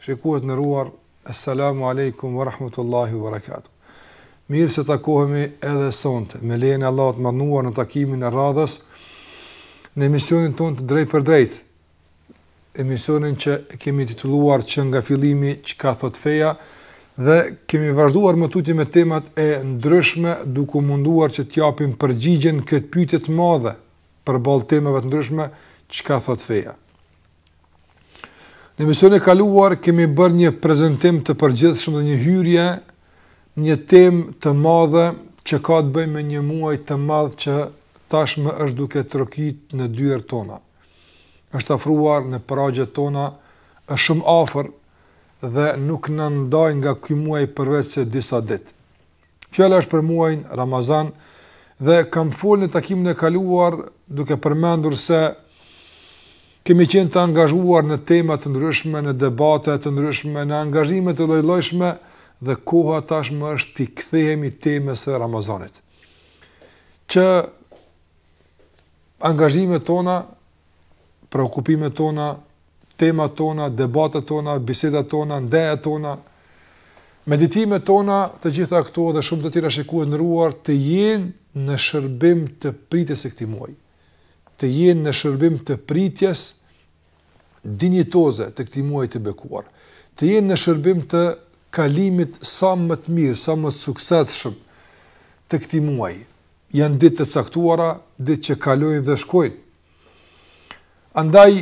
Shikues të nderuar, Esselamu Alejkum wa Rahmetullahi wa Barakatuh. Mirë se takohemi edhe sonte, me lejen e Allahut të madhëruar në takimin e radhës, në emisionin tonë të drejtpërdrejtë, emisionin që kemi titulluar që nga fillimi çka thotë feja, dhe kemi vazhduar më tutje me temat e ndryshme, duke u munduar që t'i japim përgjigjen kësaj pyetje të madhe, përballë temave të ndryshme, çka thotë feja. Në emisionin e kaluar kemi bërë një prezentim të përgjithshëm dhe një hyrje një temë të madhe që ka të bëjë me një muaj të madh që tashmë është duke trokit në dyert tona. Është afruar në pragjet tona, është shumë afër dhe nuk na ndaj nga ky muaj përveçse disa ditë. Fjala është për muajin Ramazan dhe kam folur në takimin e kaluar duke përmendur se kemi qenë të angazhuar në tema të ndryshme, në debate të ndryshme, në angazhime të llojllojshme dhe koha tashmë është t'i kthehemi temës së Ramazanit. Që angazhimet tona preokupimet tona, temat tona, debatet tona, bisedat tona, ndejat tona, meditimet tona, të gjitha këto dhe shumë të tjera shikues të nderuar të jenë në shërbim të pritjes së këtij muaji, të jenë në shërbim të pritjes dinjitoze të këtij muaji të bekuar, të jenë në shërbim të kalimit sa më të mirë, sa më të suksesshëm të këtij muaji. Janë ditë të caktuara, ditë që kalojnë dhe shkojnë. Andaj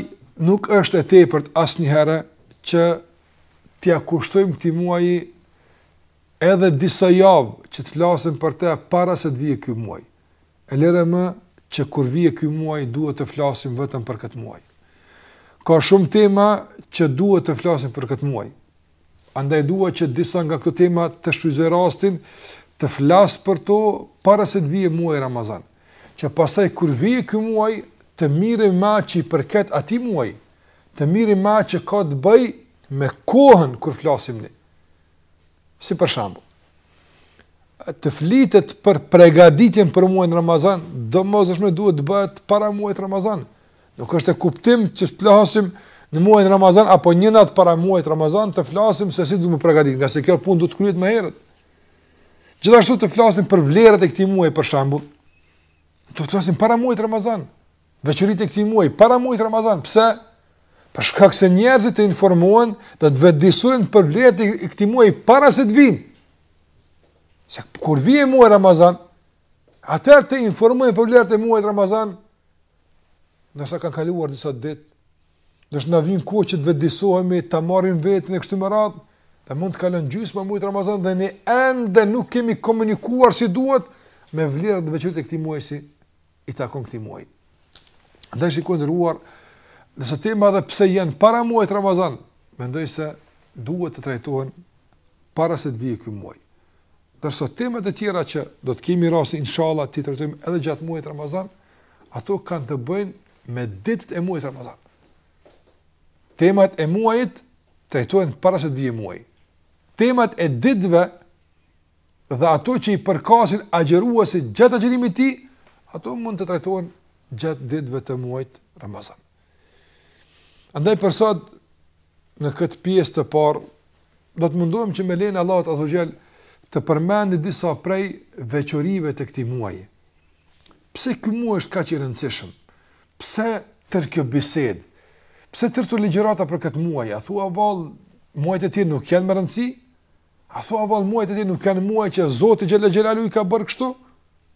nuk është e tepërt asnjëherë që t'ia kushtojmë këtij muaji edhe disa javë që të flasim për të para se të vijë ky muaj. E lëre më që kur vjen ky muaj duhet të flasim vetëm për këtë muaj. Ka shumë tema që duhet të flasim për këtë muaj. Andaj dua që disa nga këto tema të shfrytëzoj rastin të flas për to para se të vijë muaji Ramazan, që pastaj kur vjen ky muaj të merremi me atë që i përket atij muaji, të merremi me atë që ka të bëjë me kohën kur flasim ne. Si për shembull, të flitet për pregaditjen për muajin Ramazan, domosdo se duhet të bëhet para muajit Ramazan, Nuk është e kuptimtë që të flasim në muajin Ramazan apo një natë para muajit Ramazan të flasim se si duhet të përgatitet, ngase kjo punë duhet të kryhet më herët. Gjithashtu të flasim për vlerat e këtij muaji për shembull. Duhet të flasim para muajit Ramazan. Veçoritë e këtij muaji para muajit Ramazan. Pse? Për shkak se njerëzit të informohen dhe të vetëdijesohen për vlerat e këtij muaji para se të vijë. Se kur vjen muaji Ramazan, atëherë të informohen për vlerat e muajit Ramazan, Ndërsa kanë kaluar disa ditë, nëse na vjen kohë që të vetëdijesohemi, ta marrim veten e kështu me radhë, dhe mund të kalon gjysma e muajit Ramazan dhe ne ende nuk kemi komunikuar si duhet me vlerat dhe veçoritë e këtij muaji si i takon këtij muaji. Dhe shikues të nderuar, këto tema edhe pse janë para muajit Ramazan, mendoj se duhet të trajtohen para se të vijë ky muaj. Ndërsa temat e tjera që do të kemi rastin inshallah t'i trajtojmë edhe gjatë muajit Ramazan, ato kanë të bëjnë me ditët e muajit Ramazan. Temat e muajit trajtohen para se të vijë muaji. Temat e ditëve dhe ato që i përkasin agjëruesit gjatë agjërimit të tij, ato mund të trajtohen gjatë ditëve të muajit Ramazan. Andaj për sot në këtë pjesë të parë do të mundohem që me lejen e Allahut azze ve xhel të përmend disa prej veçorive të këtij muaji. Pse ky muaj është kaq i rëndësishëm? Pse tërë kjo bisedë? Pse tërë këto ligjërata për këtë muaj? A thua vallë muajt e tjerë nuk janë me rëndësi? A thua vallë muajt e tjerë nuk janë muaj që Zoti xhel-le xhelaluhu i ka bërë kështu?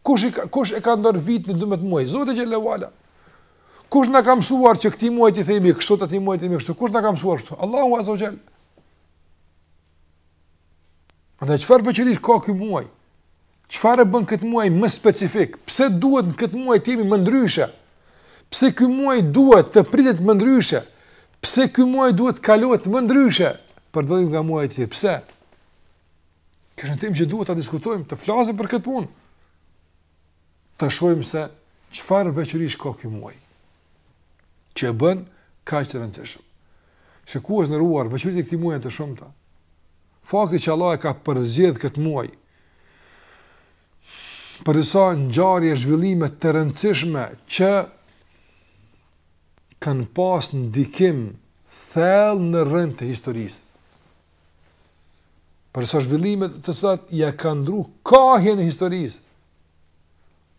Kush, i ka, kush e ka ndarë vitin në 12 muaj? Zoti xhel-le ve ala. Kush na ka mësuar që këtij muaji t'i themi kështu, atij muaji t'i themi kështu? Kush na ka mësuar kështu? Allahu azze ve xhel. Dhe çfarë veçorish ka ky muaj? Çfarë e bën këtë muaj më specifik? Pse duhet në këtë muaj të jemi më ndryshe? Pse ky muaj duhet të pritet më ndryshe? Pse ky muaj duhet të kalohet më ndryshe? Për dallim nga muajt e tjerë. Pse? Kjo është një temë që duhet ta diskutojmë, të flasim për këtë punë. Të shohim se çfarë veçorish ka ky muaj. Që e bën kaq të rëndësishëm. Shikues të nderuar, veçoritë e këtij muaji janë të shumta. Fakti që Allahu e ka përzgjedh këtë muaj për disa ngjarje zhvillime të rëndësishme që kanë pas ndikim thellë në rend të historisë. Për disa zhvillime të cilat ia kanë ndrru kahjen e historisë.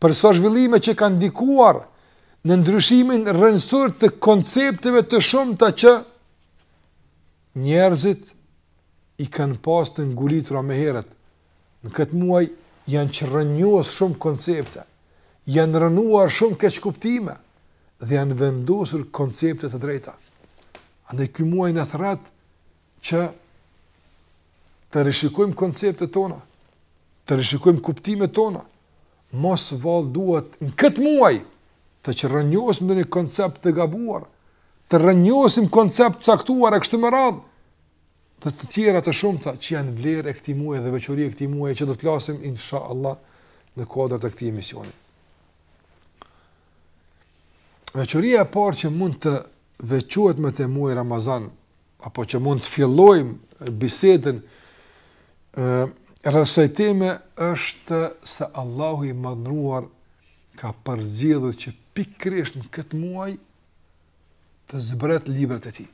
Për disa zhvillime që kanë ndikuar në ndryshimin rrënjësor të koncepteve të shumta që Njerëzit i kanë pas të ngulitura më herët, në këtë muaj janë çrrënjos shumë koncepte, janë rrënuar shumë keqkuptime dhe janë vendosur koncepte të drejta. Andaj ky muaj na thret që të rishikojmë konceptet tona, të rishikojmë kuptimet tona, Mos vallë duhet në këtë muaj të çrrënjosim ndonjë koncept të gabuar, të rrënjosim koncept të caktuar e kështu me radhë, dhe të tjera të shumta që janë vlerë e këtij muaj dhe veçori e këtij muaj që do të flasim, insha Allah, në kuadër të këtij emisioni. Veçoria e parë që mund të veçohet me të muaji Ramazan, apo që mund të fillojmë bisedën rreth kësaj teme është se Allahu i madhëruar ka përzgjedhur që pikërisht në këtë muaj të zbret librat e tij.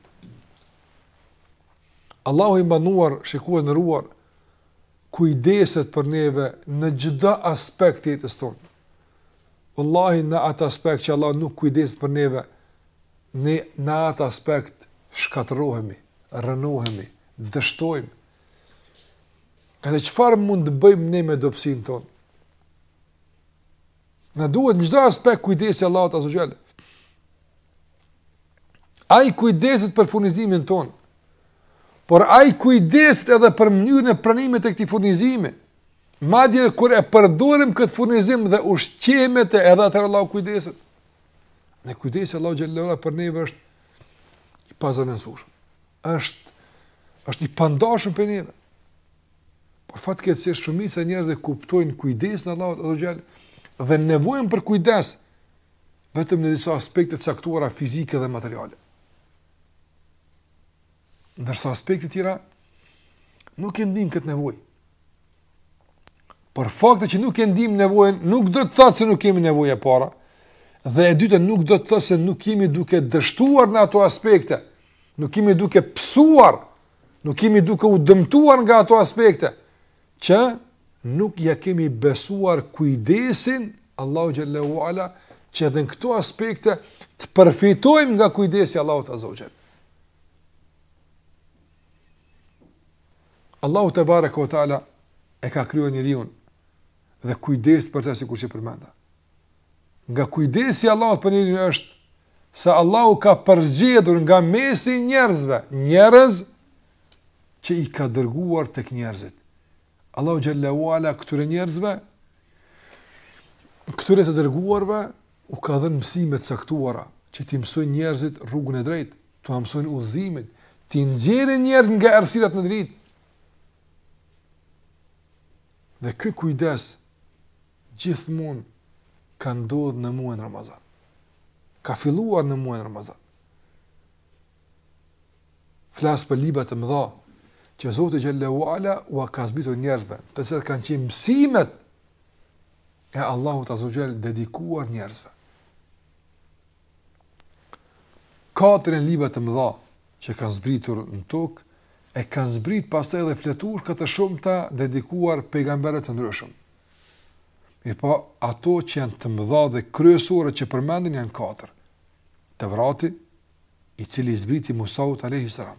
Allahu i madhëruar, shikues i nderuar, kujdeset për neve në çdo aspekt të jetës tonë. Wallahi në atë aspekt që Allahu nuk kujdeset për neve, Ne në atë aspekt shkatërrohemi, rrënohemi, dështojmë. Edhe çfarë mund të bëjmë ne me dobësinë tonë? Na duhet në çdo aspekt kujdesi i Allahut azza wa jall. Ai kujdeset për furnizimin tonë, por Ai kujdeset edhe për mënyrën e pranimit të këtij furnizimi. Madje, kur e përdorim këtë furnizim dhe ushqehemi me të edhe atëherë Allahu kujdeset. Dhe kujdesi i Allahut xhallahu ala për neve është i pazëvendësueshëm. Është është i pandashëm për neve. Por fatkeqësisht shumica e njerëzve kuptojnë kujdesin e Allahut azza xhall dhe nevojën për kujdes vetëm në disa aspekte të caktuara fizike dhe materiale. Ndërsa aspektet e tjera nuk e ndiejmë këtë nevojë. Por fakti që nuk e ndiejmë nevojën nuk do të thotë se nuk jemi nevojtarë, e para. Dhe e dyta nuk do të thotë se nuk jemi duke dështuar në ato aspekte. Nuk jemi duke pësuar, nuk jemi duke u dëmtuar nga ato aspekte që nuk ia kemi besuar kujdesin Allahut xhallahu ala që edhe në këto aspekte të përfitojmë nga kujdesi i Allahut azza wa jall. Allahu tebareke we teala e ka krijuar njeriun dhe kujdeset për të sikur se përmenda. Nga kujdesi i Allahut për njeriun është se Allahu ka përzgjedhur nga mesi i njerëzve, njerëz që i ka dërguar tek njerëzit, Allahu xhalla uala këtyre njerëzve këtyre të dërguarve u ka dhënë mësime të caktuara që t'i mësojnë njerëzit rrugën e drejtë, t'ua mësojnë udhëzimin, t'i nxjerrin njerëzit nga errësirat në dritë. Dhe ky kujdes gjithmonë ka ndodhur në muajin Ramazan. Ka filluar në muajin Ramazan. Flas për libra të mëdha që Zoti xhele ue ala ua ka zbritur njerëzve, të cilat kanë qenë mësimet e Allahut azze ue xhel dedikuar njerëzve. Katër janë libra të mëdha që kanë zbritur në tokë e kanë zbrit pastaj edhe fletushka të shumta dedikuar pejgamberëve të ndryshëm. Mirëpo ato që janë të mëdha dhe kryesoret që përmenden janë katër. Tevrati, i cili i zbriti Musaut alejhi selam,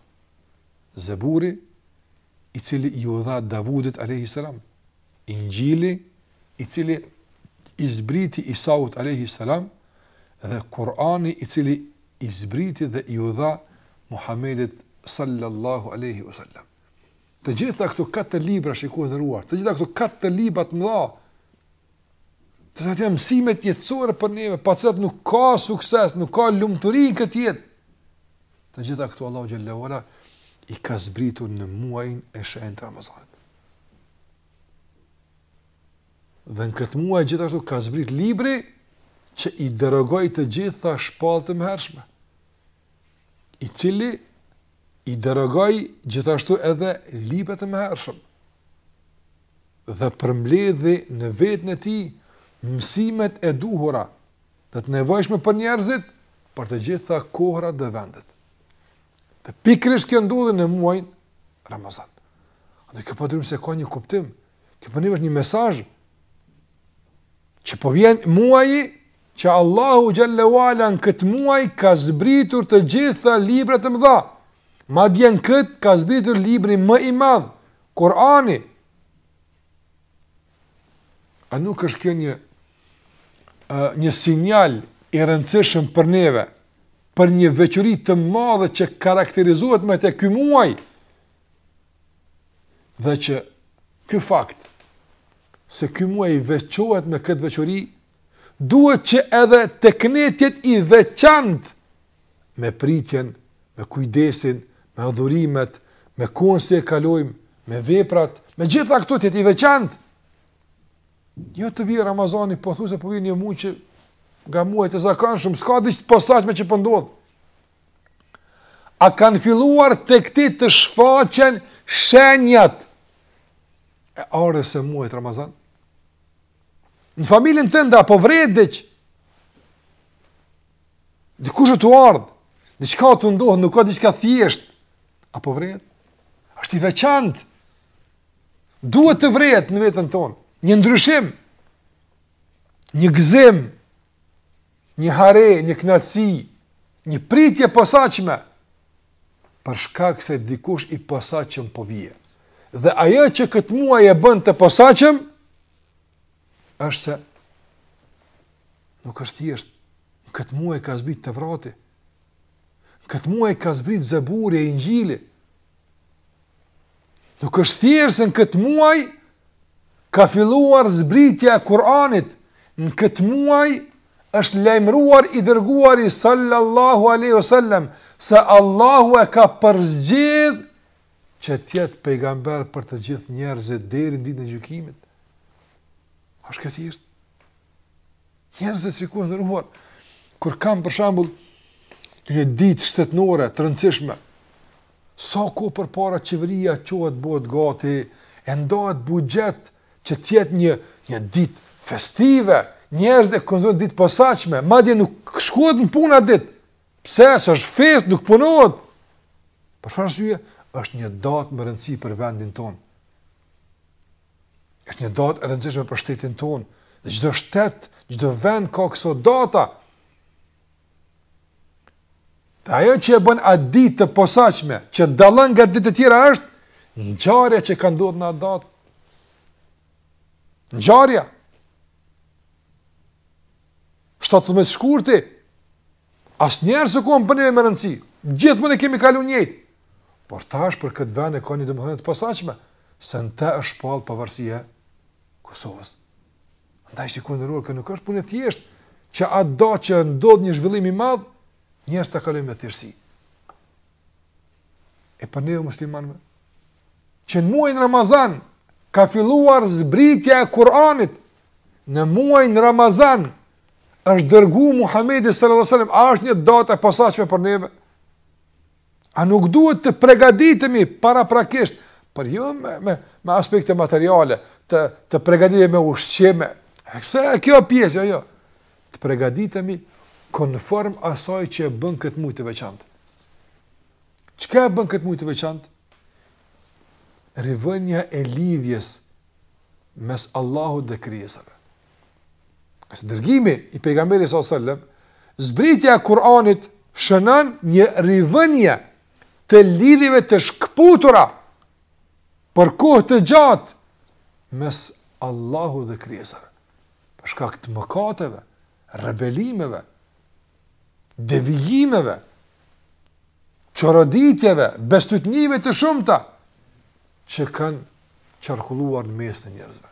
Zeburi, i cili iu dha Davudit alejhi selam, Inxhili, i cili i zbriti Isaut alejhi selam dhe Kur'ani i cili i zbriti dhe iu dha Muhamedit sallallahu alejhi wasallam. Të gjitha këto katër libra shikues të nderuar, të gjitha këto katër libra të mëdha Që janë mësimet jetësore për neve, pa të cilat nuk ka sukses, nuk ka lumturi në këtë jetë. Të gjitha këto Allahu xhele ue ala i ka zbritur në muajin e shenjtë të Ramazanit. Dhe në këtë muaj gjithashtu ka zbrit libri që i derogoi të gjitha shpalljet e mëhershme. I cili i derogoi gjithashtu edhe librat e mëhershëm. dhe përmbledhi në veten e tij mësimet e duhura dhe të nevojshme për njerëzit për të gjitha kohërat dhe vendet. Dhe pikërisht kjo ndodhi në muajin Ramazan. Dhe kjo domosdo se ka një kuptim, kjo po është një mesazh që po vjen muaji që Allahu xhele ue ala në këtë muaj ka zbritur të gjitha librat e mëdha. Madje në këtë ka zbritur libri më i madh, Kurani A nuk është kjo një një sinjal i rëndësishëm për neve, për një veçori të madhe që karakterizohet me të ky muaj? Dhe që ky fakt se ky muaj veçohet me këtë veçori duhet që edhe tek ne të jetë i veçantë me pritjen, me kujdesin, me adhurimet, me kohën si e kalojmë, me veprat, me gjitha këto të jetë i veçantë. Jo të vijë Ramazani, pothuajse po vjen një muaj nga muajt e zakonshëm s'ka diç të posaçme që po ndodh. A kanë filluar tek ti të shfaqen shenjat e ardhjes së muajit Ramazan? Në familjen tënde a po vërehet diç? Dikush është tu ardh, diçka tu ndodh, nuk është diçka thjesht. A po vërehet? Është i veçantë. Duhet të vërehet në veten tonë. Një ndryshim. Një gëzim. një hare, një kënaqësi, një pritje e posaçme për shkak se dikush i posaçëm po vjen. Dhe ajo që këtë muaj e bën të posaçëm është se nuk është thjesht këtë muaj ka zbrit Tevrati. Këtë muaj ka zbrit Zeburi e Inxhili. Nuk është thjesht se në këtë muaj ka filluar zbritja e Kur'anit, në këtë muaj është lajmëruar i dërguari sallallahu alaihi wasallam se Allahu e ka përzgjedh që të jetë pejgamber për të gjithë njerëzit deri në ditën e gjykimit. A është kjo thjesht? Njerëzit shikoni të nderuar, kur kanë për shembull një ditë shtetnore, të rëndësishme, Sa kohë përpara qeveria çohet bëhet gati e ndahet buxhet që të jetë një një ditë festive, njerëzit e konsiderojnë ditë të posaçme, madje nuk shkohet në punë atë ditë. Pse? Se është festë, nuk punohet. Për çfarë arsye, është një datë me rëndësi për vendin tonë. është një datë e rëndësishme për shtetin tonë. Dhe çdo shtet, çdo vend ka këso data. Dhe ajo që e bën atë ditë të posaçme, që dallon nga ditët e tjera është ngjarja që ka ndodhur në atë datë. Ngjarja 17 shkurti. Asnjëherë s'u kanë bënë me rëndësi. Gjithmonë e kemi kalu njëjtë. Por tash për këtë vend e ka një domethënie të posaçme, se në të është shpall pavarësia e Kosovës. Ndaj shikoni të nderuar, kjo nuk është punë e thjeshtë që atë datë që ndodh një zhvillim i madh, njerëzit ta kalojnë me thjeshtësi. E për neve muslimanëve që në muajin Ramazan ka filluar zbritja e Kur'anit në muajin Ramazan është dërgu Muhammedi sallallahu alaihi wasallam, a është një datë e posaçme për neve? A nuk duhet të pregaditemi paraprakisht, por jo me, me, me aspekte materiale, të, të pregaditemi me ushqime, edhe pse edhe kjo pjesë, jo, jo, të pregaditemi konform asaj që e bën këtë muj të veçantë. Çka e bën këtë muj të veçantë? Rivënia e lidhjes mes Allahut dhe krijesave. Se dërgimi i pejgamberit s.a.s. Zbritja e Kur'anit shënon një rivënie të lidhjeve të shkëputura për kohë të gjatë mes Allahut dhe krijesave. Për shkak të mëkateve, rebelimeve, devijimeve, çoroditjeve, bestytnive të shumta që kanë qarkulluar në mes të njerëzve.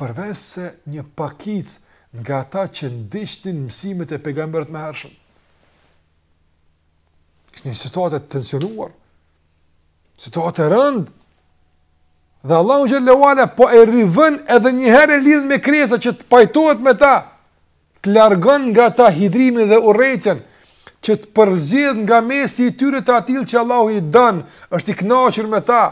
përveçse një pakicë nga ata që ndiqnin mësimet e pejgamberëve të mëhershëm. Ishte një situatë e tensionuar, situatë e rëndë, dhe Allahu Xhelle ue Ala po e rivë edhe njëherë lidhjen me krijesat që të pajtohet me ta, të largojë nga ta hidhërimin dhe urrejtjen, që të përzgjedhë nga mesi i tyre të atillë që Allahu i don, është i kënaqur me ta,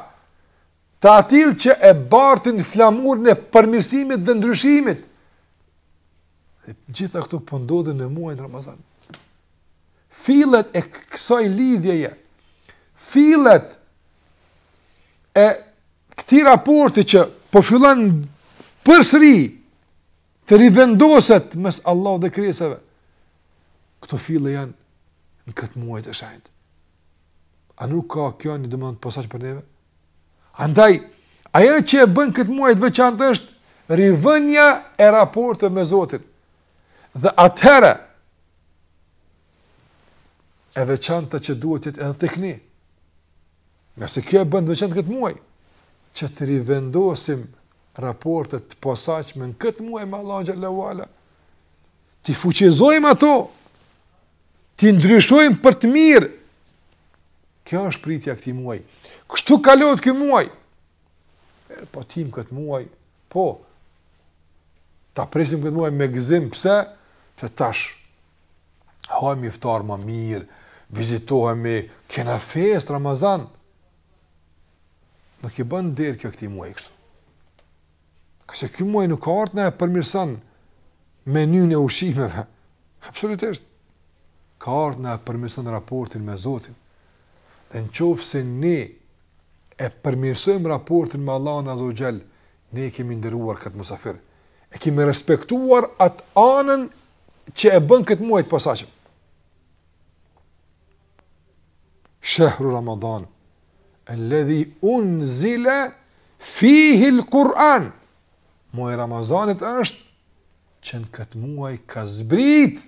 Të atillë që e bartin flamurin e përmirësimit dhe ndryshimit. Dhe gjitha këto po ndodhin po në muajin Ramazan. Fillet e kësaj lidhjeje, fillet e këtij raporti që po fillon përsëri të rivendoset mes Allahut dhe krijesave, këto fille janë në këtë muaj të shenjtë. A nuk ka kjo një domethënie të posaçme për neve? Andaj, ajo që e bën këtë muaj të veçantë është, rivënia e raporteve me Zotin. Dhe atëherë, e veçanta që duhet të jetë edhe tek ne. Ngase kjo e bën të veçantë këtë muaj, që të rivendosim raporte të posaçme në këtë muaj me Allahun Xhelle ue Ala, t'i fuqizojmë ato, t'i ndryshojmë për të mirë. Kjo është pritja e këtij muaj. Kështu kalohet ky muaj. E, po tim këtë muaj, po, ta presim këtë muaj me gëzim, pse? Se tash, hajmë iftar ma mirë, vizitohemi, kena festë, Ramazan. Nuk i ban nder kjo këtij muaji kështu. Se ky muaj nuk ka ardhë të na e përmirëson menynë e ushqimeve. Absolutisht. Ka ardhë të na e përmirëson raportin me Zotin. Dhe në qoftë se ne e përmirësojmë raportin me Allahun Azze ue Xhel, ne e kemi nderuar këtë mysafir. E kemi respektuar atë anën që e bën këtë muaj të posaçëm. Shehru Ramadan, el-ledhi unzile, fihil Kur'an, muaji i Ramazanit është, që në këtë muaj ka zbritur,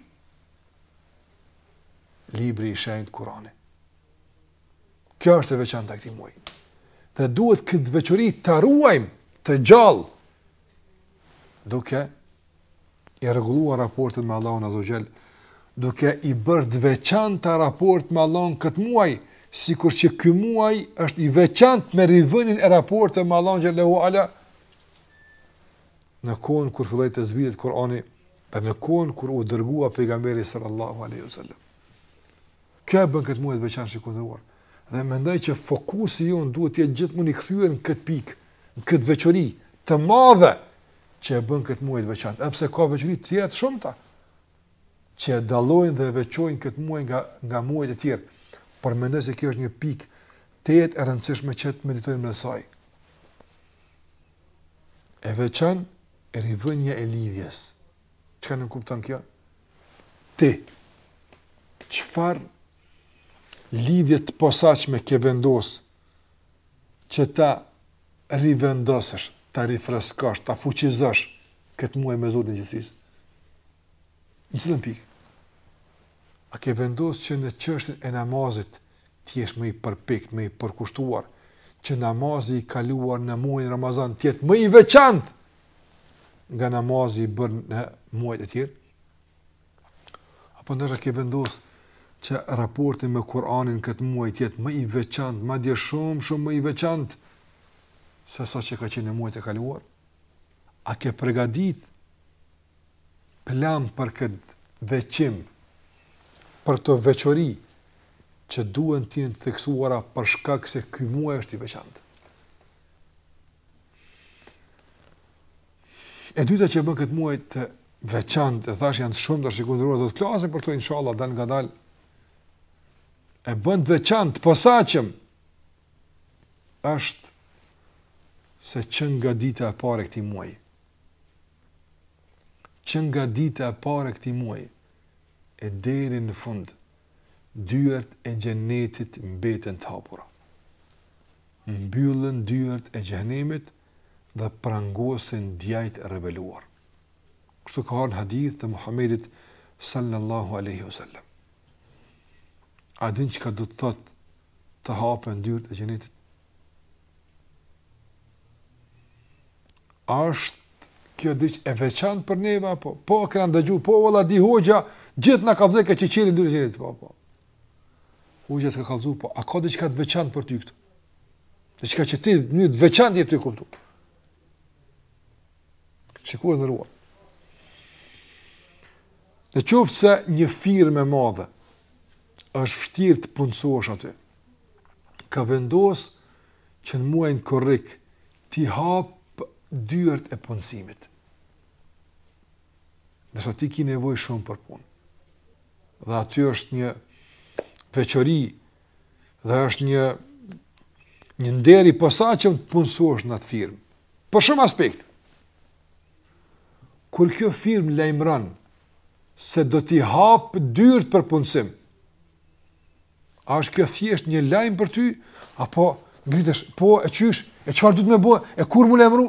libri i shenjtë Kur'ani. Kjo është e veçanta e këtij muaji. Dhe duhet këtë veçori ta ruajmë të gjallë, duke i rregulluar raportet me Allahun Azza wa Jall, duke i bërë të veçanta raport me Allahun këtë muaj, sikur që ky muaj është i veçantë me rivënien e raporteve me Allahun Xhel-le ue Ala, në kohën kur filloi të zbritet Kurani dhe në kohën kur u dërgua pejgamberi sallallahu alaihi wasallam. Kjo e bën këtë muaj të veçantë të nderuar. Dhe mendoj që fokusi jon duhet të jetë gjithmonë i kthyer në këtë pikë, në këtë veçori të madhe që e bën këtë muaj të veçantë, edhe pse ka veçori të tjera të shumta që e dallojnë dhe e veçojnë këtë muaj nga nga muajt e tjerë. Por mendoj se kjo është një pikë tejet e rëndësishme që të meditojmë mbi të saj. E veçan e rivënia e lidhjes. Çka nënkupton kjo? Ti, çfarë lidhje të posaçme ke vendosë që ta rivendosësh, ta rifreskosh, ta fuqizosh këtë muaj me Zotin e gjithësisë? Në cilën pikë? A ke vendosë që në çështjen e namazit të jesh më i përpikt, më i përkushtuar, që namazi i kaluar në muajin Ramazan të jetë më i veçantë nga namazi i bërë në muajt e tjerë? Apo ndoshta ke vendosë që raporti me Kur'anin këtë muaj të jetë më i veçantë, madje shumë, shumë më i veçantë se sa që ka qenë në muajt e kaluar? A ke përgatitë plan për këtë veçim, për këto veçori që duhen të jenë të theksuara për shkak se ky muaj është i veçantë? E dyta që bën këtë muaj të veçantë, e thashë janë shumë të nderuar, do të flasim për to inshallah dalëngadalë. E bën të veçantë, të posaçëm. Është se që nga dita e parë e këtij muaj, që nga dita e parë e këtij muaj, e deri në fund, dyert e Xhenetit mbeten të hapura. Mbyllen dyert e Xhehenemit dhe prangosen djajtë e rebeluar. Kështu ka ardhur në hadithe të Muhamedit sallallahu alaihi wasallam. A din çka do të thotë të hapen dyert e Xhenetit? A është kjo diç e veçantë për neve apo? Po, e kena ndëgju, po, valla, di hoxha, gjithë na kallëzon ka që qëri ndyrë qëri, po, po. Hoxha të ka kallëzu, po, a ka diçka të veçantë për ty këtu? Diçka që ti, një të veçantë e ke kuptu. Shiko, i nderuar. Në qoftë se një firmë e madhe është vështirë të punësohesh aty, ka vendosë që në muajin korrik t'i hapë dyert e punësimit. Ndërsa ti ki nevojë shumë për punë. Dhe aty është një veçori dhe është një një nder i posaçëm të punësohesh në atë firmë. Për shumë aspekte. Kur kjo firmë lajmëron se do t'i hapë dyert për punësim, A është kjo thjesht një lajm për ty apo ngritesh po e qysh e çfarë duhet me bo e kur m'u lajmëru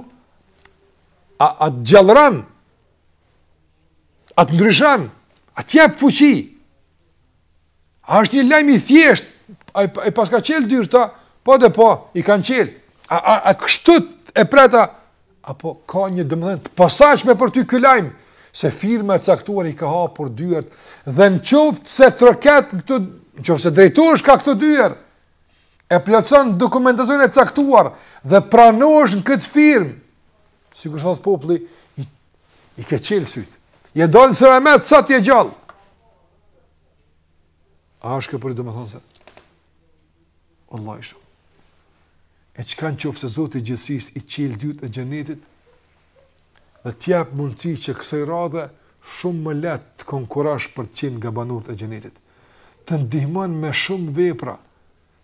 a a të gjallëron a të ndryshon a të jep fuqi a është një lajm i thjesht a i paska çel dyert po de po i kanë çel a a, a kështu e pret a Apo ka një domethënie të posaçme për ty ky lajm se firma e caktuar i ka hapur dyert dhe në qoftë se troket në këto, në qoftë se drejtohesh ka këto dyer, e plotëson dokumentacionin e caktuar dhe pranohesh në këtë firmë, sikur thotë populli, i, i ke çelë sytë. Je do në së remet, sa t'je gjallë. A është kjo për ty domethënëse? Vallahi shumë. E çka në qoftë se Zoti i gjithësisë i çel dyert e xhenetit, dhe t'jep mundësi që kësaj radhe shumë më lehtë të konkurrosh për të qenë nga banorët e xhenetit. Të ndihmon me shumë vepra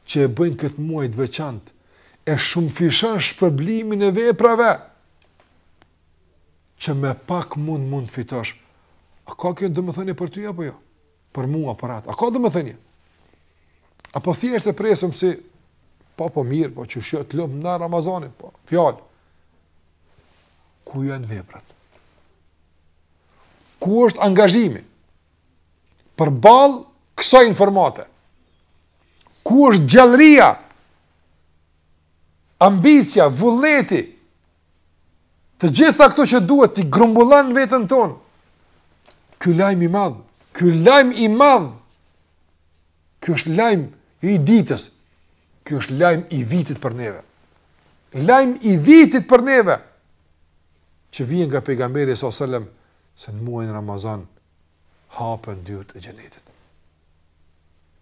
që e bëjnë këtë muaj të veçantë, e shumëfishon shpërblimin e veprave që me pak mund mund të fitosh. A ka kjo domethënie për ty, apo jo? Për mua, për atë. A ka domethënie? Apo thjesht e presim si, po po mirë, po qysh të luajmë në Ramazanin, po fjalë. Ku janë veprat? Ku është angazhimi? Përballë kësaj informate? Ku është gjallëria? Ambicia, vullneti? Të gjitha këto që duhet t'i grumbullojmë në veten tonë. Ky lajm i madh, ky lajm i madh. Ky është lajm i ditës. Ky është lajm i vitit për neve. Lajm i vitit për neve. Që vjen nga pejgamberi sa selam se në muajin Ramazan hapen dyert e xhenetit.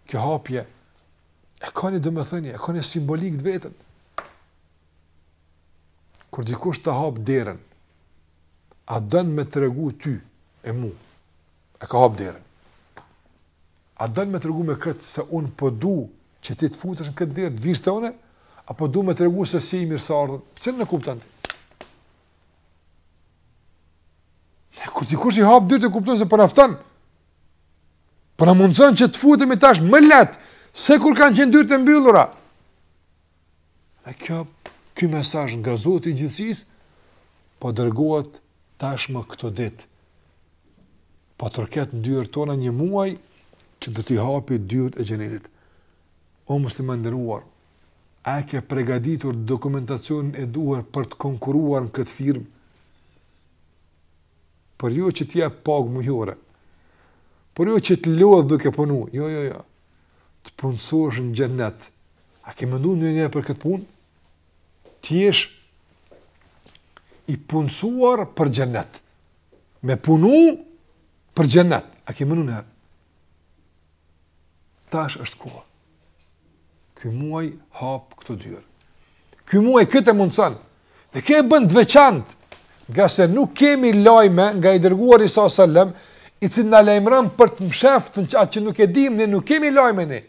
Kjo hapje e ka një domethënie, e ka një simbolikë të vetën. Kur dikush ta hap derën, a don me tregu ty e mu, e ka hap derën. A don me tregu me këtë se unë po du që ti të futesh në këtë derë, të vish te unë, apo du me tregu se si i mirëseardhun, ç'nënkupton ti? Kur dikush i hap dyert, e kupton se po na fton, po na mundëson që të futemi tash më lehtë, se kur kanë qenë dyert e mbyllura, Dhe kjo, ky mesazh nga Zoti i gjithësisë, po dërgohet tashmë këto ditë, po troket në dyert tona një muaj, që do t'i hapi dyert e xhenetit. O musliman i nderuar, a e ke pregaditur dokumentacionin e duhur për të konkuruar në këtë firmë? Por jo që t'jep pagë mujore, por jo që t'lodh duke punu, jo, jo, jo, të punësohesh në xhennet. A ke mendu njëherë për këtë punë? T'jesh i punësuar për xhennet. Me punu për xhennet. A ke menduar ndonjëherë? Tash është koha. Ky muaj hap këto dyer. Ky muaj këtë e mundson Dhe kjo e bën të veçantë, ngase nuk kemi lajme nga i dërguari sa sallem, i cili na lajmëron për të msheftën që atë që nuk e dimë ne nuk kemi lajme ne.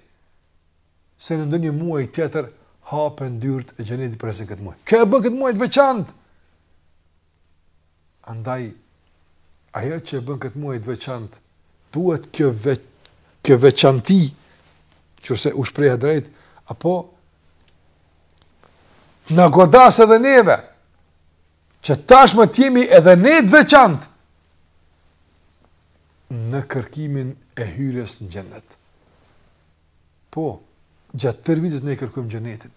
Se në ndonjë muaj tjetër hapen dyert e xhenetit përveç në këtë muaj. Kjo e bën këtë muaj të veçantë. Andaj, ajo që e bën këtë muaj të veçantë, duhet kjo, ve, kjo veçanti, qoftë se u shpreha drejt, apo na godasë edhe neve, që tashmë të jemi edhe ne të veçantë, në kërkimin e hyrjes në xhennet. Po, gjatë tërë vitit ne e kërkojmë xhennetin.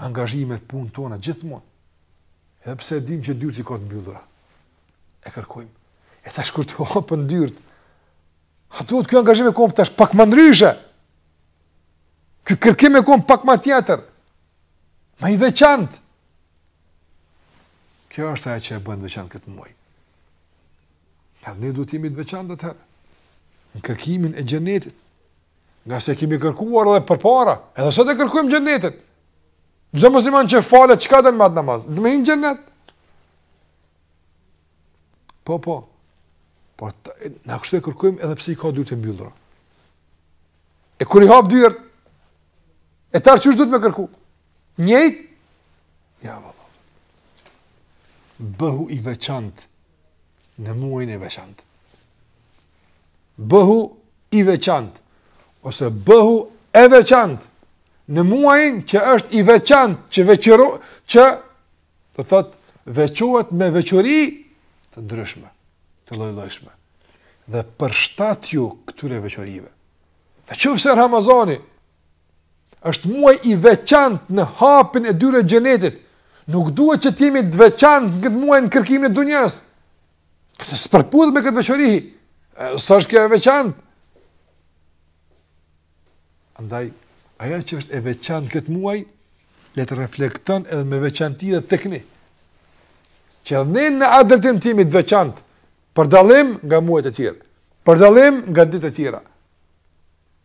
Angazhimet, punët tona, gjithmonë. Edhe pse e dimë që dyert i ka të mbyllura. E kërkojmë. E tash kur të hapen dyert, a duhet ky angazhim me kon tash pak ma ndryshe? Ky kërkim me kon pak ma tjetër. Ma i veçantë. Kjo është ajo që e bën veçantë këtë muaj. Pra ne duhet të jemi të veçantë atëherë. Në kërkimin e xhenetit. Ngase e kemi kërkuar edhe përpara, edhe sot e kërkojmë xhenetin. Çdo musliman që falet çka don me at namaz? Don me hi n'xhenet. Po po. Po na kështu e kërkojmë edhe pse i ka dyert e mbyllura. E kur i hap dyert atëherë qysh duhet me kërku? Njëjt. Jo vëlla. Bëhu i veçantë në muajin e veçantë. Bëhu i veçantë ose bëhu e veçantë në muajin që është i veçantë, që veçëro, që do të thotë veçohet me veçori të ndryshme, të lloj-llojshme. Dhe përshtatju këtyre veçorive. Në qoftë se Ramazani, Është muaj i veçantë në hapjen e dyerve t'xhenetit. Nuk duhet që t'jemi të veçantë në këtë muaj në kërkimin e dunjas. Pse s'përputhet me këtë veçori, s'është kjo e veçantë. Andaj, ajo që është e veçantë këtë muaj, le të reflekton edhe me veçantinë tek ne. Që edhe ne në adhurim t'jemi të veçantë, për dallim nga muajt e tjerë, për dallim nga dit e tjera.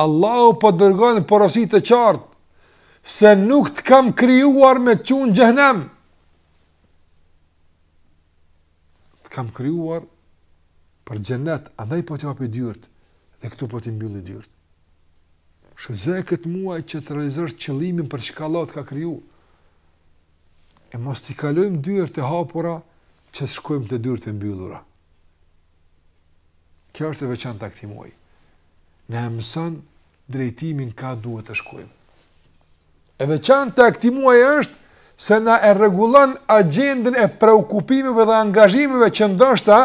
Allahu po dërgon porosi të qartë se nuk të kam krijuar me të çu n'xhehnem. Të kam krijuar për xhenet, andaj po t'i hapi dyert dhe këtu po t'i mbylli dyert. Shfrytëzoje këtë muaj që të realizosh qëllimin për çka Allahu të ka kriju. E mos t'i kalojmë dyert e hapura që të shkojmë te dyert e mbyllura. Kjo është e veçanta e këtij muaj. Na e mëson drejtimin ka duhet të shkojmë. E veçanta e këtij muaj është se na e rregullon agendën e preokupimeve dhe angazhimeve që ndoshta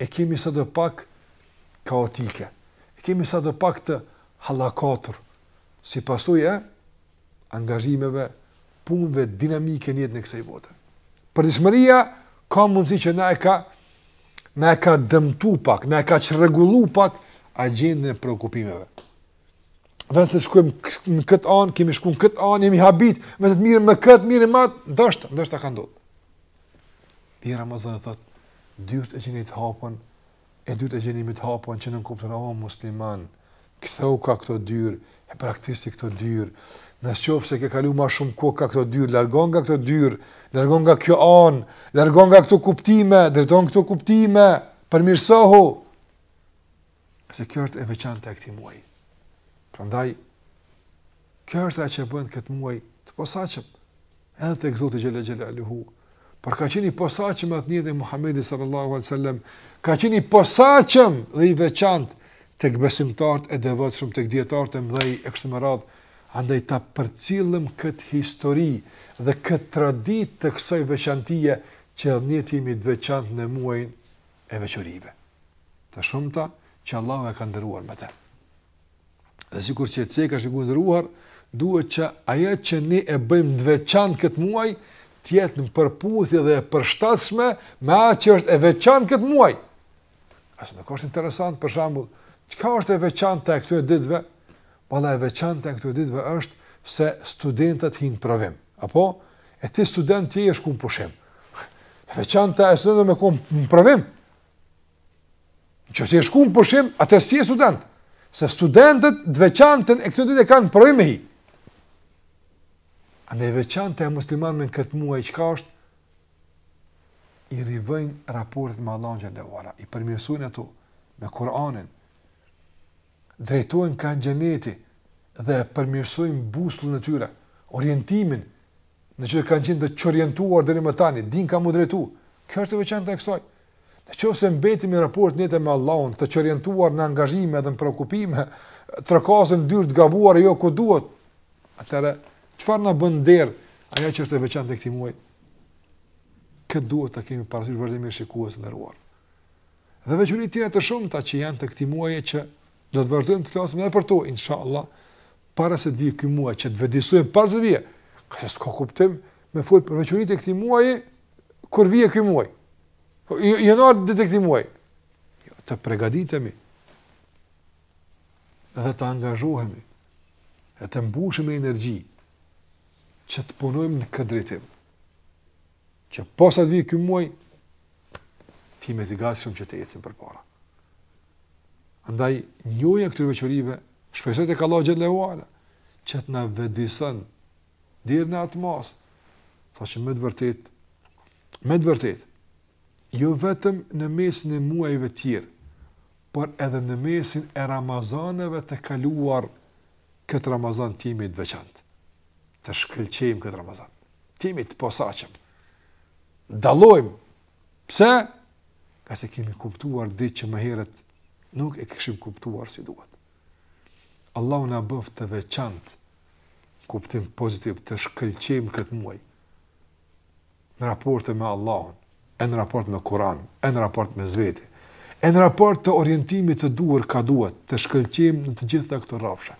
e kemi sado pak kaotike. E kemi sado pak të hallakatur si pasojë angazhimeve, punëve dinamike në jetën e kësaj bote. Përditshmëria ka mundësi që na e ka na e ka dëmtu pak, na e ka çrregullu pak agjendën e preokupimeve. Në vend se t'shkojmë në këtë anë, kemi shku në këtë anë, jemi habit, me te, merru me këtë, merru me atë, ndoshta, ndoshta ka ndodhë. Dhe Ramazani thotë, dyert e xhenetit hapen, e dyrt e xhenetit të hapun që nuk kupton o musliman, kthehu ka këto dyrë, e braktisi këto dyrë. Në qoftë se ke kalu ma shumë kohë ka këto dyrë, largohu nga këto dyrë, largohu nga kjo anë, largohu nga këto kuptime, drejtohu n' këto kuptime, përmirësohu. Se kjo është e veçanta e këtij muaj. Prandaj, Kjo është ajo që bën këtë muaj të posaçëm edhe tek Zoti xhel-le xhelaluhu. Por ka qenë i posaçëm edhe tek Muhamedi sallallahu alaihi wasallam, ka qenë i posaçëm dhe i veçantë tek besimtarët e devotshëm tek dietarët e mëdhenj e kështu me radhë. Andaj ta përcjellim këtë histori dhe këtë traditë të kësaj veçantie që ne t'jemi të veçantë në muajin e veçorive. Të shumta që Allahu e ka nderuar me të. Dhe sikur që ceka shikues të nderuar, duhet që ajo që ne e bëjmë të veçantë këtë muaj të jetë në përputhje dhe e përshtatshme me atë që është e veçantë këtë muaj. Ngase nuk është interesant për shembull, çka është e veçantë e këtyre ditëve? Valla e veçantë e këtyre ditëve është se studentët hin në provim. Apo e ti student ti je shku në pushim. E veçantë e studentëve me shku në provim. Që si je shku në pushim, atëherë s'je student. Se studentët të veçantën e këtyre ditëve e kanë në provim me hi. A ne e veçanta e muslimanëve në këtë muaj, çka është? I rivënë raportet me Allahun xhel-le ve ala, i përmirësojnë ato me Kuranin, drejtohen kah xheneti dhe përmirësojnë busullën e tyre, orientimin, nëse kanë qenë të çorientuar deri më tani, dinë kah m'u drejtu, kjo është e veçanta e kësaj, Në qoftë se mbetim në raport të njëjtë me Allahun, të çorientuar në angazhime dhe në preokupime, trokasim dyer të gabuara e jo ku duhet, atëherë, çfarë na bën nder ajo që është e veçantë e këtij muaji? Këtë duhet ta kemi parasysh vazhdimisht shikues të nderuar. Dhe veçori tjera të shumta që janë të këtij muaji e që do të vazhdojmë të flasim edhe për to, insha Allah, para se të vijë ky muaj, që të vetëdijesohemi, para se të vijë, ngase s'ka kuptim, me fol për veçoritë e këtij muaji, kur vjen ky muaj. Jo në ardhje të këtij muaji. Jo, të përgatitemi. Dhe të angazhohemi. Dhe të mbushemi me energji që të punojmë në këtë drejtim. Që posa të vijë ky muaj, të jemi të gatshëm që të ecim përpara. Andaj njohja e këtyre veçorive, shpresoj tek Allahu xhel-le ve ala që të na vetëdijesojë Deri në atë masë, saqë me të vërtetë, me të vërtetë, jo vetëm në mesin e muajve tjerë, por edhe në mesin e Ramazaneve të kaluar këtë Ramazan të jemi të veçantë, të shkëlqejmë këtë Ramazan, të jemi të posaçëm, dallojmë, pse? Ngase kemi kuptuar diç që më herët nuk e kishim kuptuar si duhet. Allahu na bëftë të veçantë, kuptim pozitiv të shkëlqejmë këtë muaj në raporte me Allahun, e në raport me Kur'an, e në raport me vetveti, e në raport të orientimit të duhur kah duhet të shkëlqejmë në të gjitha këto rrafshe.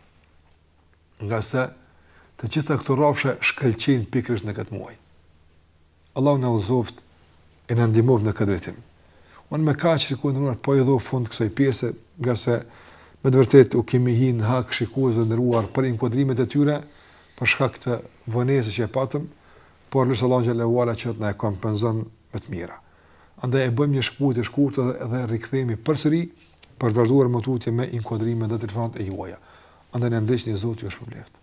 Ngase të gjitha këto rrafshe shkëlqejnë pikërisht në këtë muaj. Allahu na udhëzoftë e na ndihmoftë në këtë drejtim. Unë me kaq shikues të nderuar po i jap fund kësaj pjese, ngase me të vërtetë u kemi hi në hak shikues të nderuar për inkuadrimet e tyre, për shkak të vonesës që e patëm, por lusim Allahun xhele ve ala që të na e kompenzon me të mira. Andaj e bëjmë një shkëputje të shkurtë dhe, dhe rikthehemi përsëri, për të vazhduar më tutje me inkuadrimet dhe telefonat e juaja. Andaj na ndiqni Zoti ju shpërbleftë.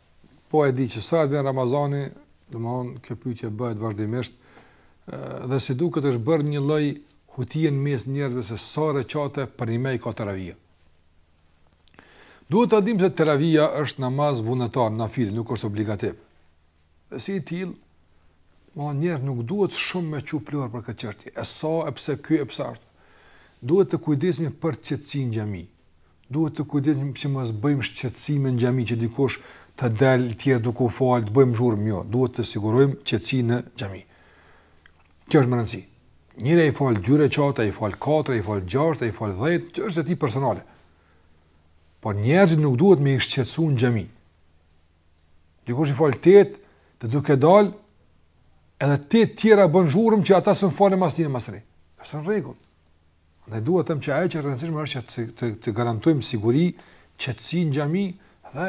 Po e di që sa vjen Ramazani, domthon kjo pyetje bëhet vazhdimisht dhe si duket është bërë një lloj hutie në mes njerëzve se sa rekate përnjëmend i ka teravija. Duhet ta dimë se teravija është namaz vullnetar, nafile, nuk është obligativ. Dhe si i tillë, ma njeri nuk duhet shumë me që plurë për këtë çështje. E sa, e pse kjo, e pse ashtu. Duhet të kujdesemi për qetësinë në xhami. Duhet të kujdesemi që mos bëjmë shqetësime në xhami që dikush të dalë të tjerët duke u falë, të bëjmë zhurmë, jo, duhet të sigurojmë qetësinë në xhami. Kjo është me rëndësi. Njeri a i fal dy rekate, a i fal katër, a i fal gjashtë, a i fal dhjetë, çështje e tij personale. Po njerëzit nuk duhet me i shqetësu në xhami. Dikush i fal tetë, të duke dal, edhe te të tjerët bën zhurmë që ata s'mun falen as në mesxhid. Kjo s'ë në rregull. Ne dua të them që ajo që është e rëndësishme është që të të garantojmë siguri, qetësi në xhami dhe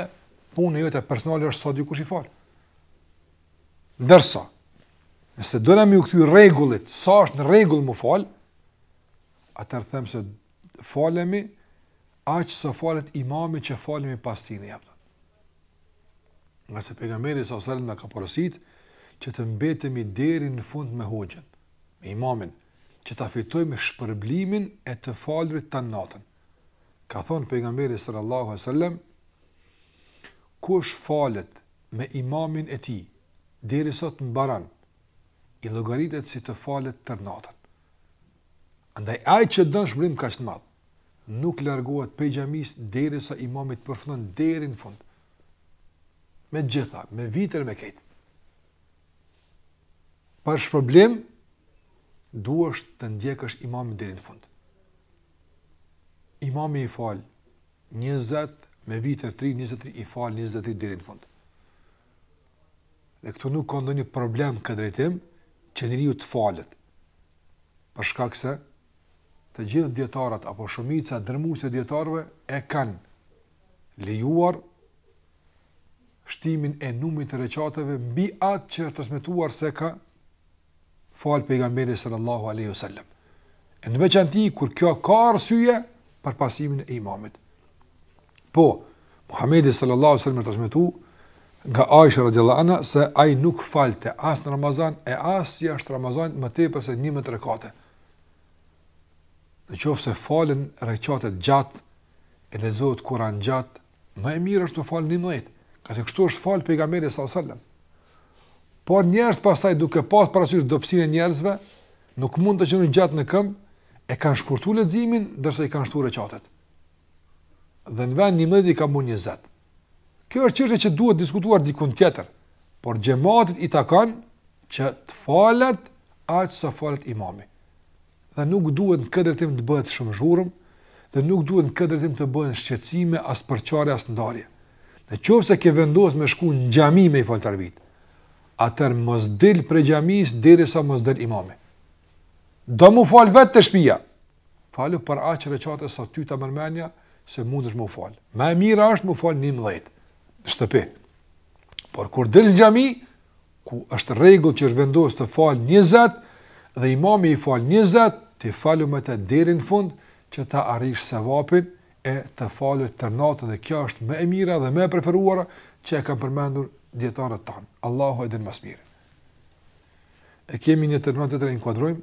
puna jote personale është sa dikush i fal. Ndërsa, nëse dona me iu kthy rregullit, sa është në rregull me fal, atëherë them se falemi aq sa falet imami që falemi pas tij ne. Ngase pejgamberi alejhi selam na ka porosit që të mbetemi deri në fund me hoxhën, me imamin, që ta fitojmë shpërblimin e të falurit tanë natën. Ka thënë pejgamberi sallallahu alaihi wasallam, kush falet me imamin e tij derisa të mbaron i llogaritet si të falet tërë natën. Andaj ai që don shpërblim kaq të madh, nuk largohet prej xhamisë derisa imami të përfundon deri në fund. Me të gjitha, me vitër me krejt. për shpërblim, duhesh ta ndjekësh imamin deri në fund. Imami i fal 20 me vitër 3, 23 i fal 23 deri në fund. Dhe këtu nuk ka ndonjë problem në këtë drejtim që njeriu të falet. Për shkak se të gjithë dijetarët apo shumica dërmuese e dijetarëve e kanë lejuar shtimin e numrit të rekateve mbi atë që është transmetuar se ka fal pejgamberi sallallahu alaihi wasallam. Në veçanti kur kjo ka arsye për pasimin e imamit. Po, Muhamedi sallallahu alaihi wasallam transmetohet nga Aisha radhiyallahu anha se ai nuk falte as në Ramazan e as jashtë Ramazanit më tepër se 11 rekate. Në qoftë se falen rekatet gjatë e lexohet Kur'an gjatë, Më e mirë është të falë njëmbëdhjetë, se kështu është falë pejgamberi s.a.s. Por njerëzit pastaj duke pasë parasysh dobësinë e njerëzve, nuk mund të qëndrojnë gjatë në këmbë, e kanë shkurtu leximin, ndërsa i kanë shtu rekatet. Dhe në vend njëmbëdhjetë i kanë bo njëzet. Kjo është çështje që duhet diskutuar dikun tjetër, por xhematit i takan që të falet aq sa falet imami. Dhe nuk duhet në këtë drejtim të bëhet shumë zhurmë dhe nuk duhet në këtë drejtim të bëhen shqetësime as përçarje as ndarje. Në qoftë se ke vendosur me shku në xhami me i fal teravitë, atëherë mos dil prej xhamisë derisa mos del imami. Do mu fal vetë te shpia. Falu për aq rekate sa ty ta merr mendja se mundesh mu fal. Më e mira është mu fal 11 në shtëpi. Por kur dil në xhami, ku është rregull që është vendosur të fal 20 dhe imami i fal 20, ti falu me të deri në fund që ta arrish sevapin e të falurit tërë natën dhe kjo është më e mira dhe më e preferuara që e kanë përmendur dijetarët tanë. Allahu e din më së miri. E kemi një telefonat ta inkuadrojmë.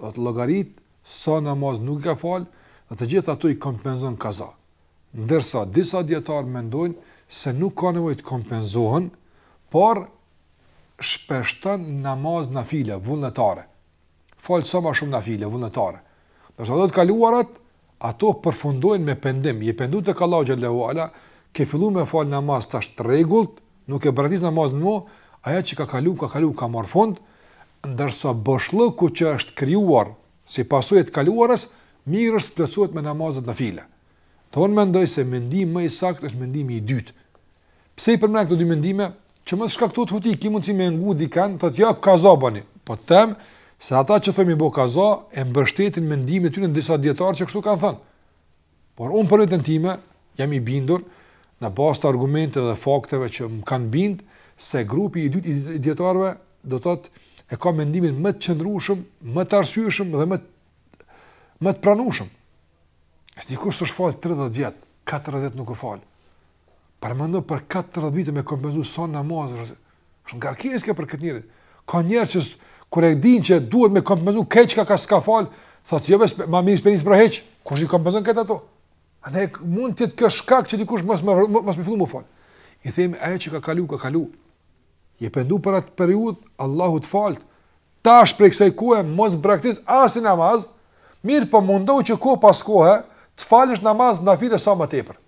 do të llogaritë sa namaz nuk i ka fal, dhe të gjitha ato i kompenzon kaza. Ndërsa disa dijetarë mendojnë se nuk ka nevojë të kompenzohen, por shpeshton namaz nafile vullnetare. Fal sa më shumë nafile vullnetare. Do të thotë të kaluarat Ato përfundojnë me pendim, je pendu tek Allahu xhelle ue ala, ke fillu me fal namaz tash të rregullt, nuk e braktis namazin më, ajo që ka kalu, ka kalu, ka marr fund, ndërsa boshllëku që është krijuar si pasojë e të kaluarës, mirë është të plotësohet me namazet nafile. Unë mendoj se mendimi më i saktë është mendimi i dytë. Pse i përmend këto dy mendime? Që mos të shkaktohet huti, ki mundësi me ngu dikën, thotë jo kaza bëni. Po të them se ata që thonë me i bo kaza e mbështetin mendimin e tyre në disa dijetarë që kështu kanë thënë. Por unë për veten time jam i bindur në bazë të argumenteve dhe fakteve që më kanë bind se grupi i dytë i dijetarëve do të thotë e ka mendimin më të qëndrueshëm, më të arsyeshëm dhe më të, më të pranueshëm. Nëse dikush s'është fal 30 vjet, 40 nuk është fal. Paramendo për 40 vite me kompenzu sa namaz, është ngarkesë kjo për këtë njeri. Ka njeri që kur e din që duhet me kompenzu krejt çka ka s'ka fal, thot jo vetë ma mirë s'po nisi hiç, kush i kompenzon krejt ato? Andaj mund të jetë kjo shkak që dikush mos me mos me fillu me fal. I them ajo që ka kalu, ka kalu. Je pendu për atë periudhë, Allahu të falt. Tash prej kësaj kohe mos braktis asnjë namaz, mirëpo mundohu që kohë pas kohe të falësh namaz nafile sa më tepër.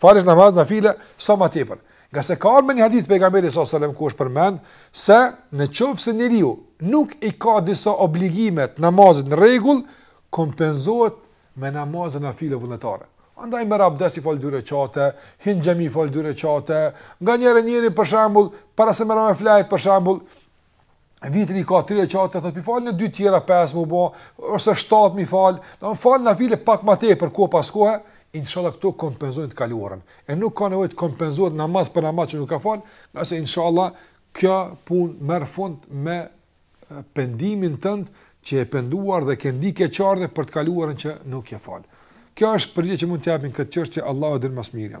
Falësh namaz nafile sa më tepër. Ngase ka ardhur në një hadith pejgamberi alejhi selam ku është përmend se në qoftë se njeriu nuk i ka disa obligime të namazit në rregull, kompenzohet me namaze nafile vullnetare. Andaj merr abdes i fal dy reqate, hin n'xhami i fal dy reqate, nganjëherë njeri për shembull, para se me ra me flejt për shembull, vitri i ka 3 rekat, thotë po i fal edhe 2 tjera 5 me bo ose 7 me fal, do të fal nafile pak më tepër kohë pas kohë, inshallah këto kompenzojnë të kaluarën. E nuk ka nevojë të kompenzohet namaz për namaz që nuk ke fal, ngase inshallah kjo punë merr fund me pendimin tënd që je penduar dhe ke ndi keqardhje për të kaluarën që nuk je fal. Kjo është përgjigje që mund të japim në këtë çështje Allahu di më së miri.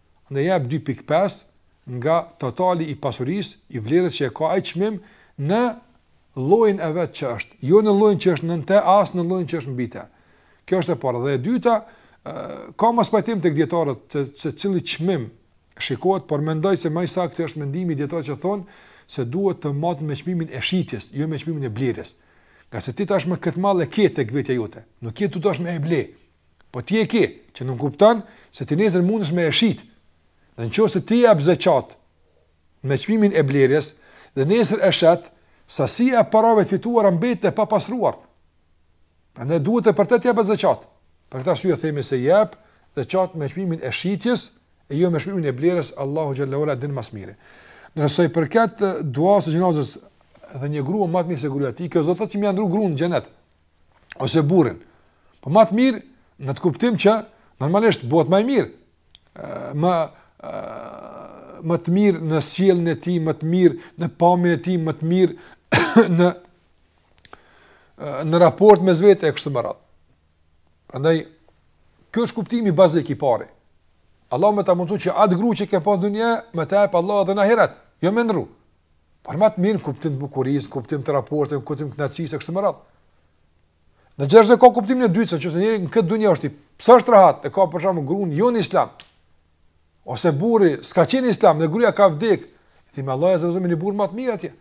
Andaj jep dy pikë pesë nga totali i pasurisë, i vlerës që e ka ai çmim në llojin e vet që është, jo në llojin që është nën të, as në llojin që është mbi të. Kjo është e para dhe e dyta, ka mos pajtim tek dijetarët se cili çmim shikohet, por mendoj se më i saktë është mendimi i dijetarëve që thonë se duhet të matet me çmimin e shitjes, jo me çmimin e blerjes. Ngase ti tash me këtë mall e ke tek vetja jote, nuk je tu dasht me e ble. Po ti e ke, që nënkupton se ti nesër mundesh me e shit. Dhe në qoftë se ti jep zeqat me çmimin e blerjes, dhe nesër e shet, sasia e parave të fituara mbet e papastruar. Prandaj duhet edhe për te të japë zeqat. Për këtë arsye themi se jep zeqat me çmimin e shitjes, e jo me çmimin e blerjes, Allahu xhelle ve ala din më së miri. Sa i përket duasë së xhenazes dhe një grua ma të mirë se gruaja e tij, kjo s'do t'thotë që me ia ndrru gruan në xhenet, ose burrin. Po më të mirë në atë kuptim që normalisht bëhet më i mirë. më më të mirë në sjelljen e tij, më të mirë në pamjen e tij, më të mirë në në raport mes vete e kështu me radhë. Prandaj ky është kuptimi bazik i parë. Allahu me ta mundësu që atë gru që ke pas në dynja, me ta jep Allahu edhe në ahiret, jo me ndrru, Por më të mirë në kuptim të bukurisë, në kuptim të raporteve, në kuptim të kënaqësisë kështu me radhë. Në gjë është ka kuptimin e dytë se nëse njëri në këtë dunja është i pse është rahat, e ka për shkak të gruan jo në islam. Ose burri s'ka qenë islam, dhe gruaja ka vdek. Themi Allahu azza zëmi një burrë më të mirë atje.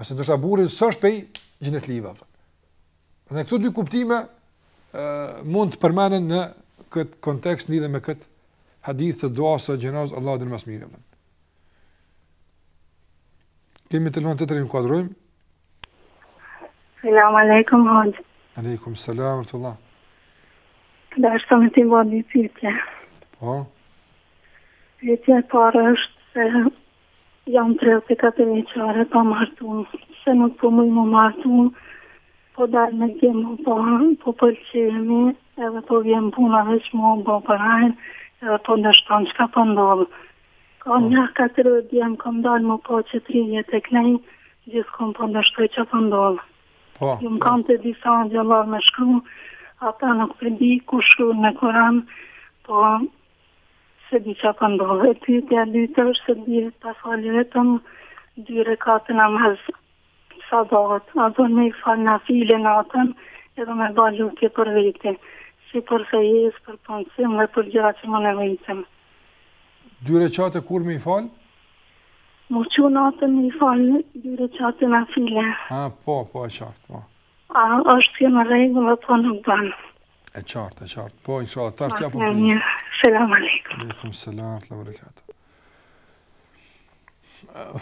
Ose do të thotë burri s'është pej xhenetlive. Në këto dy kuptime ë mund të përmenden në këtë kontekst lidhur me këtë hadith të duas së xhenazes. Allahu e di më së miri. Kemi telefonatë tjetër, e inkuadrojmë. Selam aleikum, hoxhë. Aleikum selam, rahmetullah. Deshta me t'i bo një pytje. Po? Pytja e parë është se jam 34 vjeçare pa martu. Se nuk po muj me u martu, Po dal me djem, po po pëlqehemi edhe po vjen puna veç me u bo për hajr edhe po dështon, çka po ndodh. Ka nja katër djem kom dal mo po që tri vjet e knej gjithë kom po dështoj, çka po ndodh. Po. Jom kon te disa hoxhallarë me shkru, ata nuk po e di ku shkru në kuran, po s'e di çka po ndodh. Pytja e dytë është s'e di, po i fali vetëm dy rekate namaz Sabahut, a bon me i fal nafile natën edhe me ba lutje për vete, si për fejesë, për punësim dhe për gjëra që më nevojiten? Dy rekate kur me i fal? M'u çu natën me i fal dy rekate nafile. Ha, po, po, e qartë, po. A është kjo në rregull apo nuk bën? E qartë, e qartë. Po, inshallah, tart ja po. Selam aleikum. Aleikum selam, selam aleikum.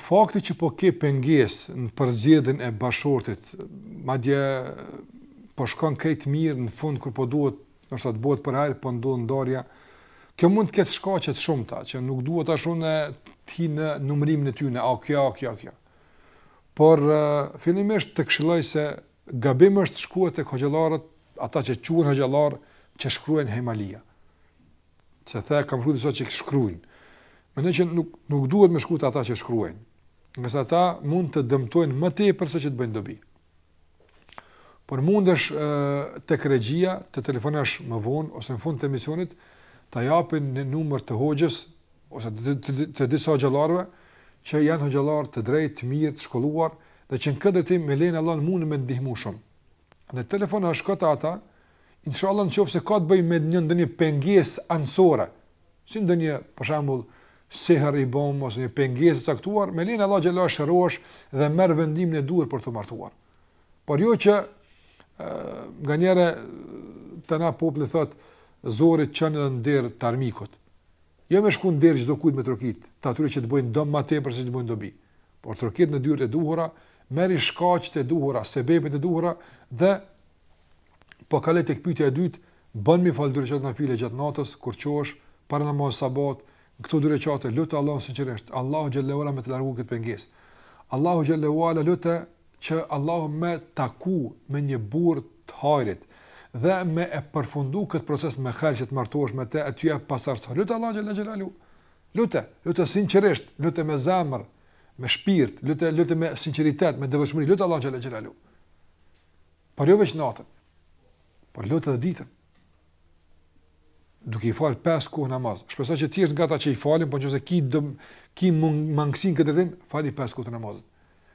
fakti që po ke pengesë në përzgjedhjen e bashkëshortit, madje po shkon krejt mirë në fund kur po duhet ndoshta të bëhet për hajr, po ndodh ndarja, kjo mund të ketë shkaqe të shumta, që nuk dua tash të hy në numrimin e tyne, a kjo, a kjo, a kjo. Por, fillimisht të këshilloj se gabim është të shkohet tek hoxhallarët, ata që quhen hoxhallarë, që shkrujnë hajmalia. Se the kam shku te disa që shkruajnë. Mendoj që nuk nuk duhet me shku tek ata që shkruajnë. Ngase ata mund të dëmtojnë më tepër se që të bëjnë dobi. Por mundesh tek regjia të telefonosh më vonë ose në fund të emisionit ta japin një numër të hoxhës ose të, të, të, të disa hoxhallarëve që janë hoxhallarë të drejtë, të mirë, të shkolluar dhe që në këtë drejtim me lejen e Allahut munden me t'ndihmu shumë. Në telefon është këta ata Inshallah në qoftë se kemi të bëjmë me një ndonjë pengesë anësore, si ndonjë për shembull sehr i bom ose një pengesë e caktuar, me lejen e Allahut xhelexhelaluhu shërohesh dhe merr vendimin e duhur për të martuar. Por jo që nganjëherë te na populli thotë zori t'çon në derë të armikut. Jo më shkon der çdo kujt me trokit, të atyre që të bojnë dam ma tepër se të bëjnë dobi. Por trokit në dyert e duhura, merri shkaqet e duhura, sebepet e duhura dhe Po kaloj tek pyetja e dytë, bën me fal dy rekat nafile gjatë natës kur çohesh para namazit t'sabahut, këto dy rekate lute Allahun sinqerisht, Allahu xhele ue ala me ta largu këtë pengesë. Allahu xhele ue ala lute që Allahu me t'taku me një burrë të hajrit dhe me e përfundu këtë proces me khajr që të martohesh me te, e ti je e pasardhës. Lute Allahun xhelexhelaluhu. Lute, lute sinqerisht, lute me zemër, me shpirt, lute, lute me sinqeritet, me devotshmëri. Lute Allahun xhelexhelaluhu. por jo veç natën, por lute edhe ditën, duke i falë pesë kohë namaz, shpresoj që ti je nga ata që i falin, po në qoftë se ki, dmth, ki mangësi n'këtë drejtim, fali pesë kohët e namazit.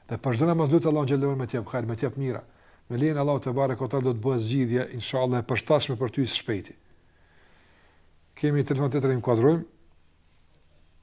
Dhe për çdo namaz lute Allahun xhele ue ala me t'jep khajr, me t'jep t'mira. Me lejen e Allahut tebareke ue teala do të bëhet zgjidhja, inshallah e përshtatshme për ty së shpejti. Kemi telefonatë të re, e inkuadrojmë.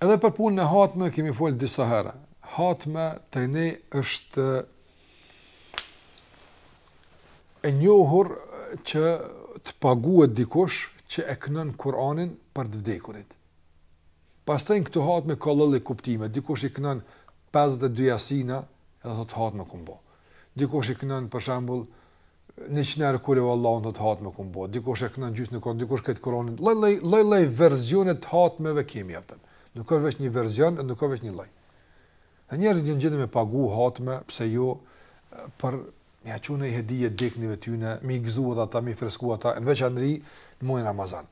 Edhe për punën e hatme kemi folë disa herë. Hatme te ne është e njohur që të paguhet dikush që e knon Kur'anin për të vdekurit. Pastaj në këto hatme ka lloj-lloj kuptime. Dikush i knon 52 jasina edhe thotë hatme kom bo. Dikush i knon për shembull njëqind herë kul huwallahun thotë hatme kom bo, dikush e knon gjysmën e Kur'anit, dikush krejt Kur'anin, lloj-lloj lloj-lloj versione të hatmeve kemi aftën. Nuk është vetëm një version, nuk është vetëm një lloj. Dhe njerëzit janë n'gjendje me pagu hatme, pse jo për me ja çu ni hedije të vdekunve t'tyne, me i gëzu edhe ata, me i fresku ata, në veçanti në muajin Ramazan.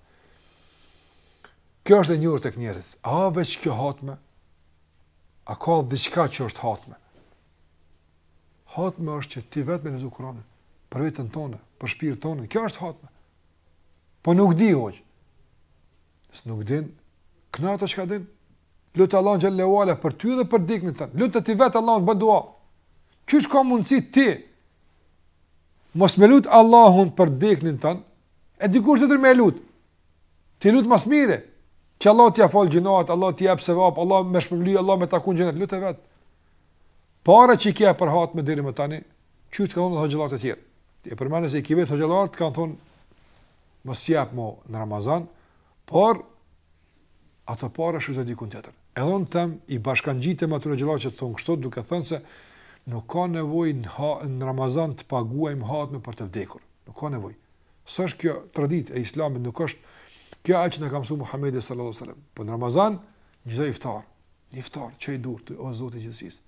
Kjo është e njohur tek njerëzit. A veç kjo hatme? A ka edhe diçka që është hatme? Hatme është që ti vetë me lexu Kur'anin, për veten tonde, për shpirt tond, kjo është hatme. Po nuk di, hoxhë. Nëse nuk din, kno ato çka din, lute Allahun xhele ue ala për ty dhe për t'dekunit tanë, lute ti vetë Allahun, bën dua. Qysh ka mundësi ti, mos me lut Allahun për t'dekunit tanë, e dikush tjetër me lut, ti lut ma s'miri, që Allah t'ja falë gjynahet, Allah t'ja jep sevapet, Allah me shpërbly, Allah me taku n'xhenet, lute vetë. Paret që i ke jap për hatme deri më tani, që të ka thonë dhe hoxhallarë të tjerë. Ti e përmene se i ke vet hoxhallarë të kanë thonë mos jep mo në Ramazan, por ato pare shfrytëzoji dikun tjetër. Edhe unë them, i bashkangjitem atyne hoxhallarëve që të thonë kështu, duke thënë se nuk ka nevoj në, ha, në Ramazan të paguajmë hatme për të vdekur. Nuk ka nevoj. S'është kjo traditë e islamit, nuk është kjo e që na ka msu Muhammedi sallallahu sallam. Po në Ramazan, Çdo iftar, iftar, çoji durt ti, o Zoti i gjithësisë.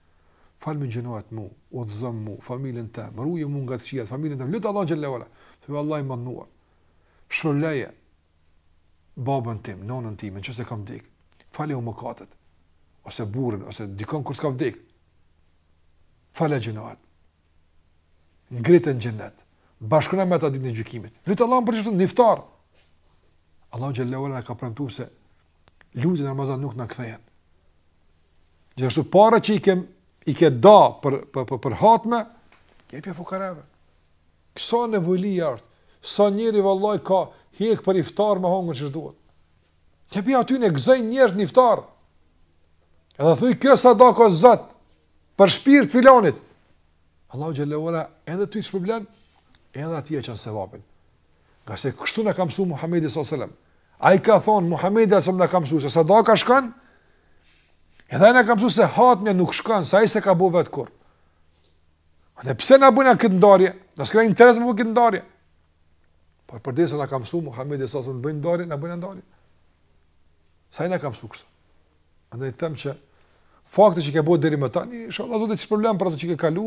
Falmi gjynahet mu, udhëzo mu, familjen teme, ruje mu nga të kqijat, familjen teme, lute Allahun xhelle ue ala, thuj o Allah i madhnuar, shpërleje, babën tim, nonën time, në qoftë se kan dek, faliu mëkatet, ose burrin, ose dikon kush të ka vdek, fali gjynahet, ngriti në xhennet, bashkona me ta ditën e gjykimit, lute Allahun për gjithë ta n'iftar, Allahu xhelle ue ala na ka premtu se, Lutjet në Ramazan nuk na kthehen. Gjithashtu para që i ke, i ke da për për për, për hatme, jepja fukarave. Ke sa nevoli asht, sa njeri vallahi ka hek për iftar me hongër qysh duhet. Jepi atyne gëzoj njerëz në iftar. Edhe thuj kjo sadaka o Zot për shpirt filanit. Allahu xhelle ue ala edhe ty t'shpërblen, edhe atij e çon sevapin. Nga se kështu na ka msu Muhammedi s.a.s. Ai ka thonë, Muhammedi a.s. na ka msu, se sadaka shkon, Edhe ai na ka mësuar se hatmja nuk shkon, se ai s'e ka bo vet kurrë. E pse na bojna këtë ndarje? Na s'kena interes me bo këtë ndarje. Por përderisa na ka mësuar Muhamedi s.a.s. të bëjmë ndarje, na bojna ndarje. Se ai na ka mësuar kështu. Andaj them që fakti që ke bërë deri më tani, inshallah zoti të shpërblen për ato që ke kalu,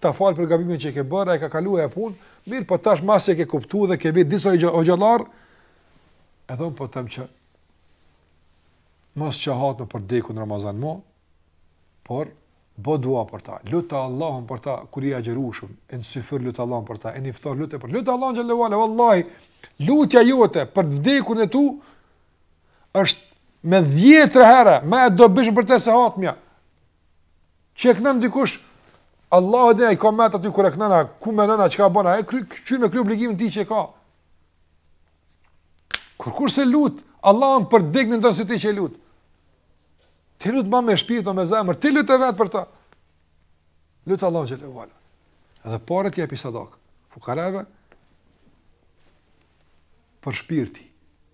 ta fal për gabimin që ke bërë, ai ka kaluar ajo punë, mirë, po tash masi e ke kuptuar dhe ke vet disa hoxhallarë, edhe un po them që mos ço hatme për t'dekun Ramazan mo, por bë dua për ta, lut Allahun për ta kur je agjërueshëm, e n'syfyr lut Allahun për ta, e n'iftar lute për lut Allahun xhelle ue ala, wallahi lutja jote për t'vdekun e tu është me dhjetra herë më e dobishme për ta se hatmja. Që e këndon dikush Allahu e di a e ka men aty kur e këndon ku menon a çka bën ai kry kry me kry obligimin ti që ka. Kurkush s'e lut Allahun për dikon don si ti që e lut. Ti e lut ma me shpirt me zemër, ti lute vetë për ta. Lut Allahun xhelle ue ala. Edhe paret jepi sadaka. Fukarave për shpirt ti.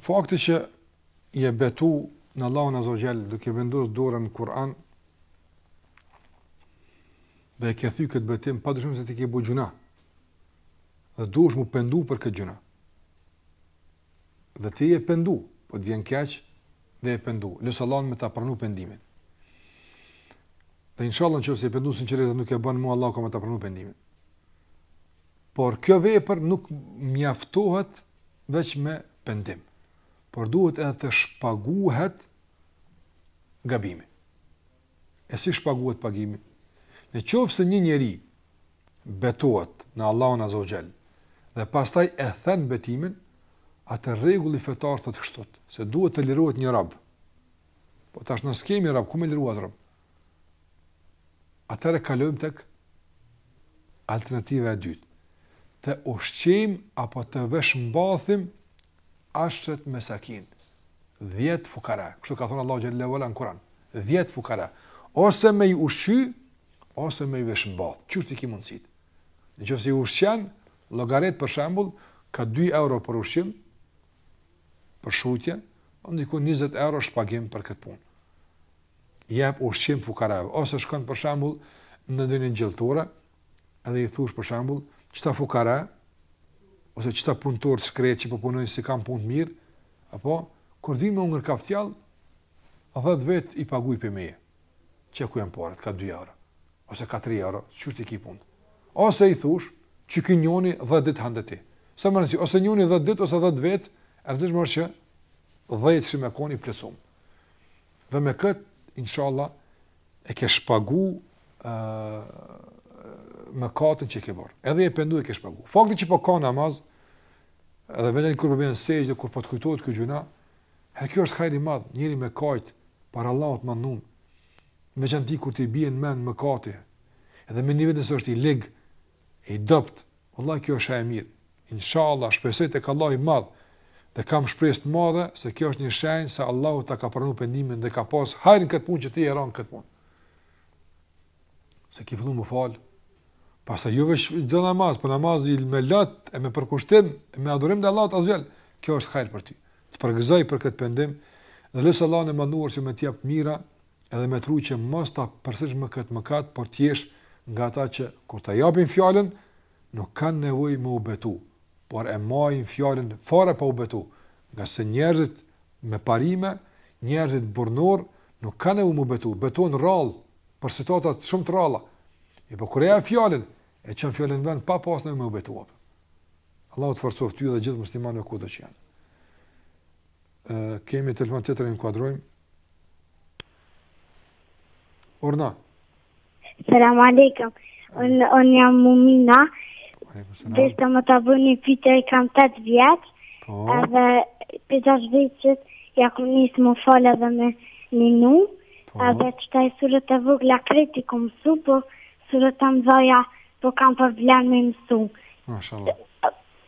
Fakti që je betu në Allahun Azza ue Xhel duke vendosur dorën në Kur'an dhe e ke thy këtë betim pa dyshim se ti ke bo gjuna. Dhe duhesh mu pendu për këtë gjuna. Dhe ti e pendu, po të vjen keq dhe e pendu. Lus Allahun me ta pranu pendimin. Dhe inshallah në qoftë se e pendu sinqerisht nuk e bën mo Allahu ka me ta pranu pendimin. Por kjo vepër nuk mjaftohet veç me pendim, por duhet edhe të shpaguhet gabimi. E si shpaguhet pagimi? Në qoftë se një njeri betohet në Allahun Azza ue Xhel dhe pastaj e then betimin, atëherë rregulli fetar thotë kështu, se duhet të lirohet një rob. Po tash na s'kemi rob, ku me liru atë rob? Atëherë kalojmë tek alternativa e dytë. Të ushqejmë apo të veshmbathim ashrete mesakin, 10 fukara. Kështu ka thënë Allahu Teala në Kur'an, 10 fukara. Ose me i ushqy, ose me i veshmbath. Qysh t'i ke mundësit? Në qoftë se i ushqen, llogarit për shembull, ka 2 euro për ushqim, për shujtje, dikun 20 euro shpagim për këtë punë. jep ushqim fukarave, ose shkon për shembull në ndonjë gjelltore dhe i thush për shembull, qëta fukara ose qëta punëtorë të shkretë që po punojnë po s'kanë punë të mirë, apo kur vin me hunger kafjall, 10 vet i paguaj për meje. Qe ku janë parat, ka 2 euro ose ka 3 euro, qysh t'i ki punët. Ose i thush, qe ky njëri 10 ditë han te ti. S'ka rëndësi, ose njëri 10 ditë ose 10 vet, e rëndësishme që 10-shi me kon i plotësum. Dhe me kët inshallah e ke shpagu mëkatin që ke bo. Edhe e pendu e ke shpagu. Fakti që po kan në namaz, edhe vetëm kur po bën sexhde, kur po të kujtohet ky gjuna, e kjo është hajr i madh, njëri me kajt para Allahut të madhnum. Me qajt ai kur t'i bie në mend mëkati, edhe me e ni veten se është i lig, i dobët, wallahi kjo është e mirë. Inshallah, shpresoj tek Allahu i Madh dhe kam shpresë të madhe se kjo është një shenjë se Allahu ta ka pranuar pendimin dhe ka pas hajr në këtë punë që ti e ra në këtë punë. Se ki fillu m'u fal. Pastaj jo vetëm çdo namaz, por namazi me lot e me përkushtim, e me adhurim të Allahut Azza ue Xhel. Kjo është hajr për ty. Të përgëzoj për këtë pendim dhe lus Allahun e madhëruar që me të jap të mira edhe me tru, që mos ta përsërish më këtë mëkat, por të jesh nga ata që kur ta japin fjalën, nuk kanë nevojë me u betu, por e majn fjalën fare pa u betu, ngase njerëzit me parime, njerëzit burrnorë nuk kanë nevojë me u betu, betohen rrallë për situata shumë të rralla. E po kur e jap fjalën, e çon fjalën në vend pa pas nevojë me u betu. Allahu të forcoftë ty dhe gjithë muslimanët kudo që janë. Ë kemi telefon tjetër e inkuadrojmë. Urdhno. Selam aleikum. Un un jam Mumina. Aleikum selam. Deshta me ta bo ni pytje, i kam 8 vjet. Po. Edhe pej 5 vjet ja kom nis me fal edhe me ninu. Po. Edhe ato suret e vogla krejt i kom mësu, po suret e mëdhaja, po kam problem me mësu. Mashallah.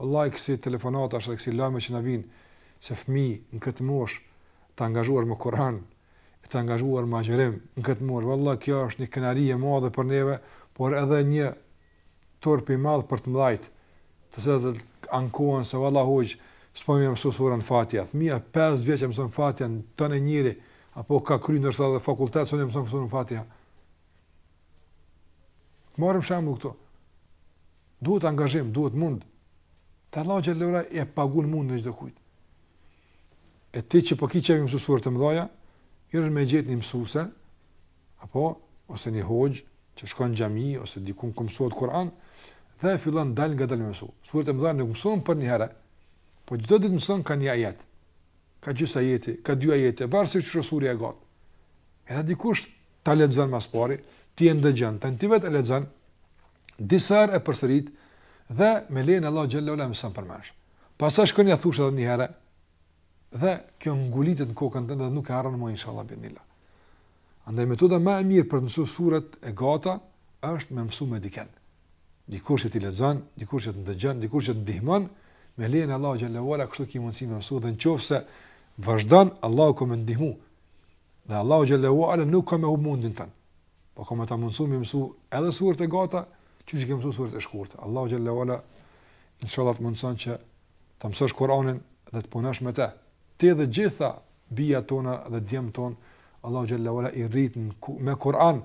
Wallai kësi telefonatash dhe kësi lajme që na vijnë se fëmijë në këtë moshë të angazhuar me Kur'an e të angazhuar me agjërim në këtë moshë wallai kjo është një krenari e madhe për neve por edhe një turp i madh për të mëdhajt të cilat ankohen se wallai hoxhë s'po muj mësu surën Fatiha fëmija 5 vjeç e mëson Fatihanë, njeri apo ka kry ndoshta edhe fakultet s'e mëson surën Fatiha Marrim shembull këto. Duhet angazhim, duhet mund. Se Allahu xhelle ue ala e pagun mundin gjithkujt. E ti që po ki qef me i mësu suret e mdhaja, e mira me gjet një mësuse, apo, ose një hoxhë, që shkon n'xhami, ose dikun ku mësohet Kur'an, dhe e fillon dalngadal me mësu. Surët e mëdha nuk mësohen përnjëherë, po çdo ditë mësohen ka një ajet, ka gjys ajeti, ka dy ajete, varet sa është surja e gatë. Edhe dikush ta lexon ma s'pari, ti e ndëgjon, tani ti vetë e lexon, disa herë e përsërit, dhe me lejen e Allahut xhelle ue ala e mëson përmendsh. Pastaj shkon e thush edhe një herë, dhe kjo ngulitet në kokën tënde dhe nuk e harron më, insha Allah, biidhnilah. Andaj metoda ma e mirë për të mësu surat e gata, është me mësu me diken. Dikush që ti lexon, dikush që të ndëgjon, dikush që të ndihmon, me lejen e Allahut xhelle ue ala kështu ke mundësi me mësu dhe nëse vazhdon Allahu ka me t'ndihmu. Dhe Allahu xhelle ue ala nuk ka me humb mundin tënd. Po ka me ta mundësu me mësu edhe surët e gata, qysh i ke mësu surët e shkurta. Allahu xhelle ue ala inshallah të mundëson që të mësosh Kur'anin dhe të punosh me të. Ti dhe gjitha bijat tona dhe djemt tanë, Allahu xhelle ue ala i rrit me Kur'an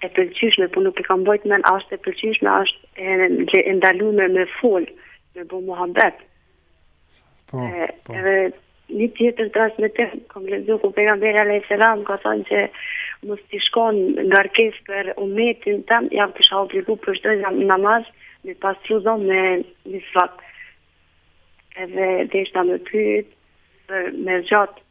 e pëlqyshme po nuk e kam bajt men a është e pëlqyshme a është e e ndalume me fol me bo muhabet po, e, po. edhe një tjetër transmitim kom lezu ku pejgamberi alejhi selam ka thonë që mos t'ish kon ngarkesë për umetin tem ja kisha obligu për çdo namaz me pastru dhomt me misvak edhe deshta me pyjt për me gjatë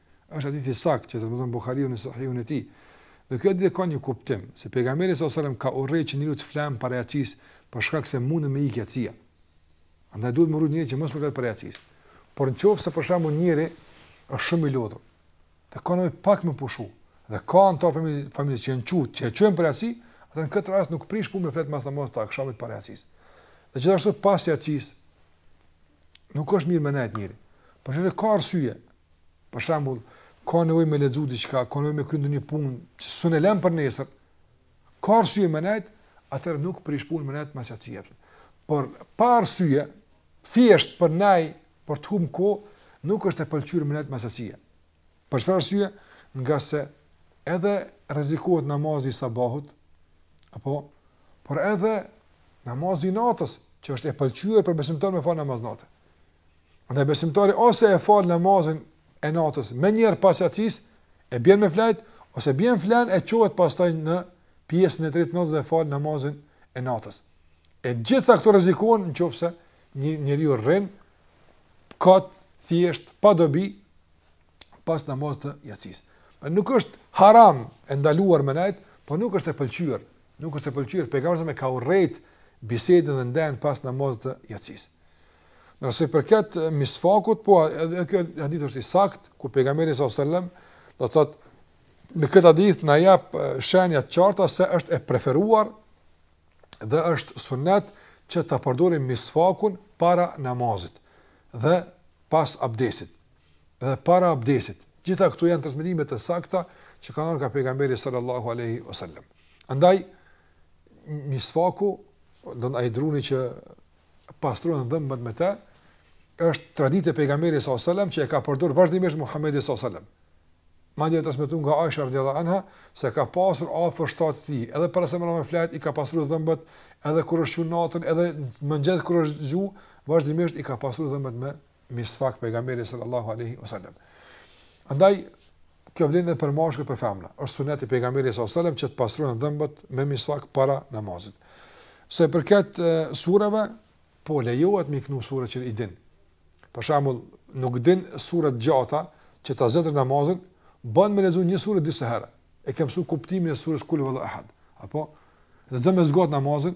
Është hadith i saktë që transmeton Buhariu në Sahihun e tij. Dhe kjo ka një kuptim, se pejgamberi s.a.s. ka urrejt që njeriu të flenë para jacis, për shkak se mundën me ikë jacia. Andaj duhet me u rujt njeri që mos me fjetë para jacis. Por në qofë se për shembull njeri është shumë i lodhun, dhe ka nevojë pak me pushu, dhe ka anëtar familje, familje që janë çut, që e çojnë para jacis, atëherë në këtë rast nuk prish punë me fjetë mas namazit të akshamit para jacis. Dhe gjithashtu pas jacis, nuk është mirë me nejtë njeri. Por në qoftë ka arsyje, Për shembull, ka nevojë me lexu diçka, ka nevojë me kry ndonjë punë që s'un e lën për nesër. Ka arsye me nejt, atëherë nuk prish punë me nejt mas jacis. Por pa arsye, thjesht për me nejt, për të humb kohë, nuk është e pëlqyer me nejt mas jacis. Për çfarë arsye? Ngase edhe rrezikohet namazi i sabahut, apo por edhe namazi i natës, që është e pëlqyer për besimtarin me fal namaz natë. Andaj besimtari ose e fal namazin e natës menjëherë pas jacis, e bjen me flajt, ose bjen flan e çohet pastaj në pjesën e tretë të natës dhe e fal namazin e natës. E gjitha këto rrezikohen në qoftë se njeriu rrin kot, thjesht, pa dobi, pas namazit të jacis. Pra nuk është haram e ndaluar me nejt, por nuk është e pëlqyer. Nuk është e pëlqyer pejgamberi e ka urrejt bisedën dhe ndejën pas namazit të jacis. Ndërsa i përket misfakut, po edhe ky hadith është i sakt, ku pejgamberi s.a.s. do të thotë, në këtë hadith na jep shenja të qarta se është e preferuar dhe është sunet që ta përdorim misfakun para namazit dhe pas abdesit. dhe para abdesit. Gjitha këto janë transmetime të sakta që kanë ardhur nga pejgamberi sallallahu alaihi wasallam. Andaj misfaku, domethënë ai druni që pastron dhëmbët me të, është traditë e pejgamberit sallallahu alaihi wasallam që e ka përdorur vazhdimisht Muhamedi sallallahu alaihi wasallam. Madje transmeton nga Aisha radhiyallahu anha se ka pasur afër shtratit të tij, edhe para se me ra me fjet i ka pastru dhëmbët, edhe kur është çu natën, edhe në mëngjes kur është zgju, vazhdimisht i ka pastru dhëmbët me misfak pejgamberi sallallahu alaihi wasallam. Andaj kjo vlen edhe për mashkull për femra. Është sunet i pejgamberit sallallahu alaihi wasallam që të pastrojnë dhëmbët me misfak para namazit. Sa i përket sureve po lejohet me këndu suret që i din. Për shembull, nuk din sure të gjata që ta zgjatë namazin, bën me lexuar një sure disa herë. E ke mësuar kuptimin e surës Kul huwallahu ahad. Apo dhe do me zgjat namazin,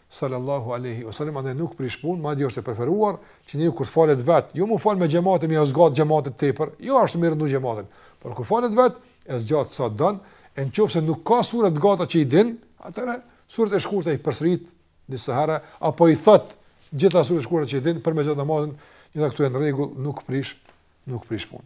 Sallallahu alaihi wasallam andaj nuk prish punë, madje është e preferuar që njeriu kur të falet vet, jo me u fal me xhematin, me zgjat xhematin tepër, jo ashtu me rëndu xhematin, por kur falet vet, e zgjat sa don, e nëse nuk ka sure të gjata që i din, atëherë suret e shkurta i përsërit disa herë apo i thot gjitha suret e shkurta që i din për me zgjat namazin, gjitha këto janë në rregull, nuk prish, nuk prish punë.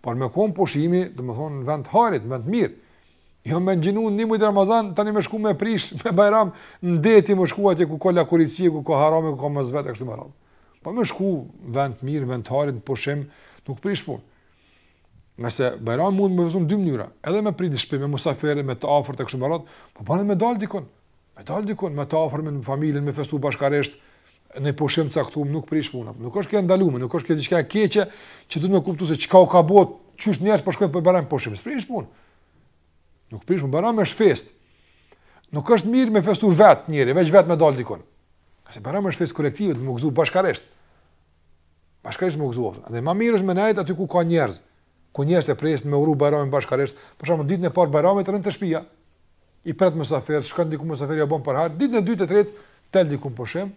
Por me kon pushim, do të thotë në vend të hajrit, në vend mirë. Jo me agjinu në mujt Ramazan tani me shku me prish me Bajram në deti me shku atje ku ka lakuriqësi, ku ka harame, ku ka mos vet kështu me radh. Po me shku në vend të mirë, në vend të hajrit, në pushim, nuk prish punë. Se Bajram mund të me gëzu n' dy mënyra, edhe me prit në shtëpi me musafirë, me të afërt kështu me radh, po bën me dal dikun, Me dalë dikun, me të afërmit, me familjen, me festu bashkarisht, në pushim caktum, nuk prish punë. Nuk është kjo ndalume, nuk është kjo diçka e keqe, që duhet me kuptu se çka u ka bot, qysh njerëz po shkojnë për Bajram pushim. S'prish pun. Nuk prish pun, Bajram është fest. Nuk është mirë me festu vetë njeri, veç vetë me dalë dikun. Se Bajram është fest kolektive, me u gëzu bashkarisht. Bashkarisht me u gëzu. Dhe ma mirë është me nejtë aty ku ka njerëz. ku njerëzit e presin me uru Bajramin bashkarisht, për shembull ditën e parë Bajramit rrin te shtëpia, i pret mysafir, shkon diku mysafir ja bën për hajr, ditën e dytë e tretë del diku pushim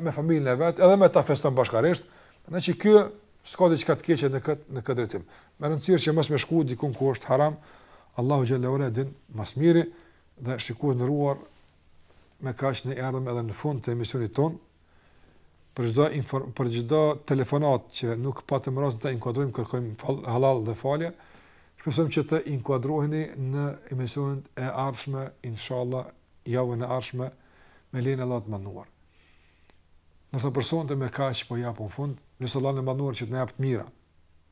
me familjen e vet, edhe me ta feston bashkarisht. Ashtu që kjo s'ka diçka të keqe në kët në këtë drejtim. Me rëndësi që mos me shku diku ku është haram. Allahu teala e din ma s'miri dhe shikues të nderuar me kaq ne erdhëm edhe në fund të emisionit tonë. Për çdo për çdo telefonat që nuk patëm rast ta inkuadrojmë, kërkojmë fal, halal dhe falje. Shpresojmë që të inkuadroheni në emisionet e ardhshme, inshallah, javën e ardhshme me lejen e Allahut të madhëruar. Ndërsa për sonte me kaq po i japim fund, lus Allahun e madhëruar që të na jap të mira.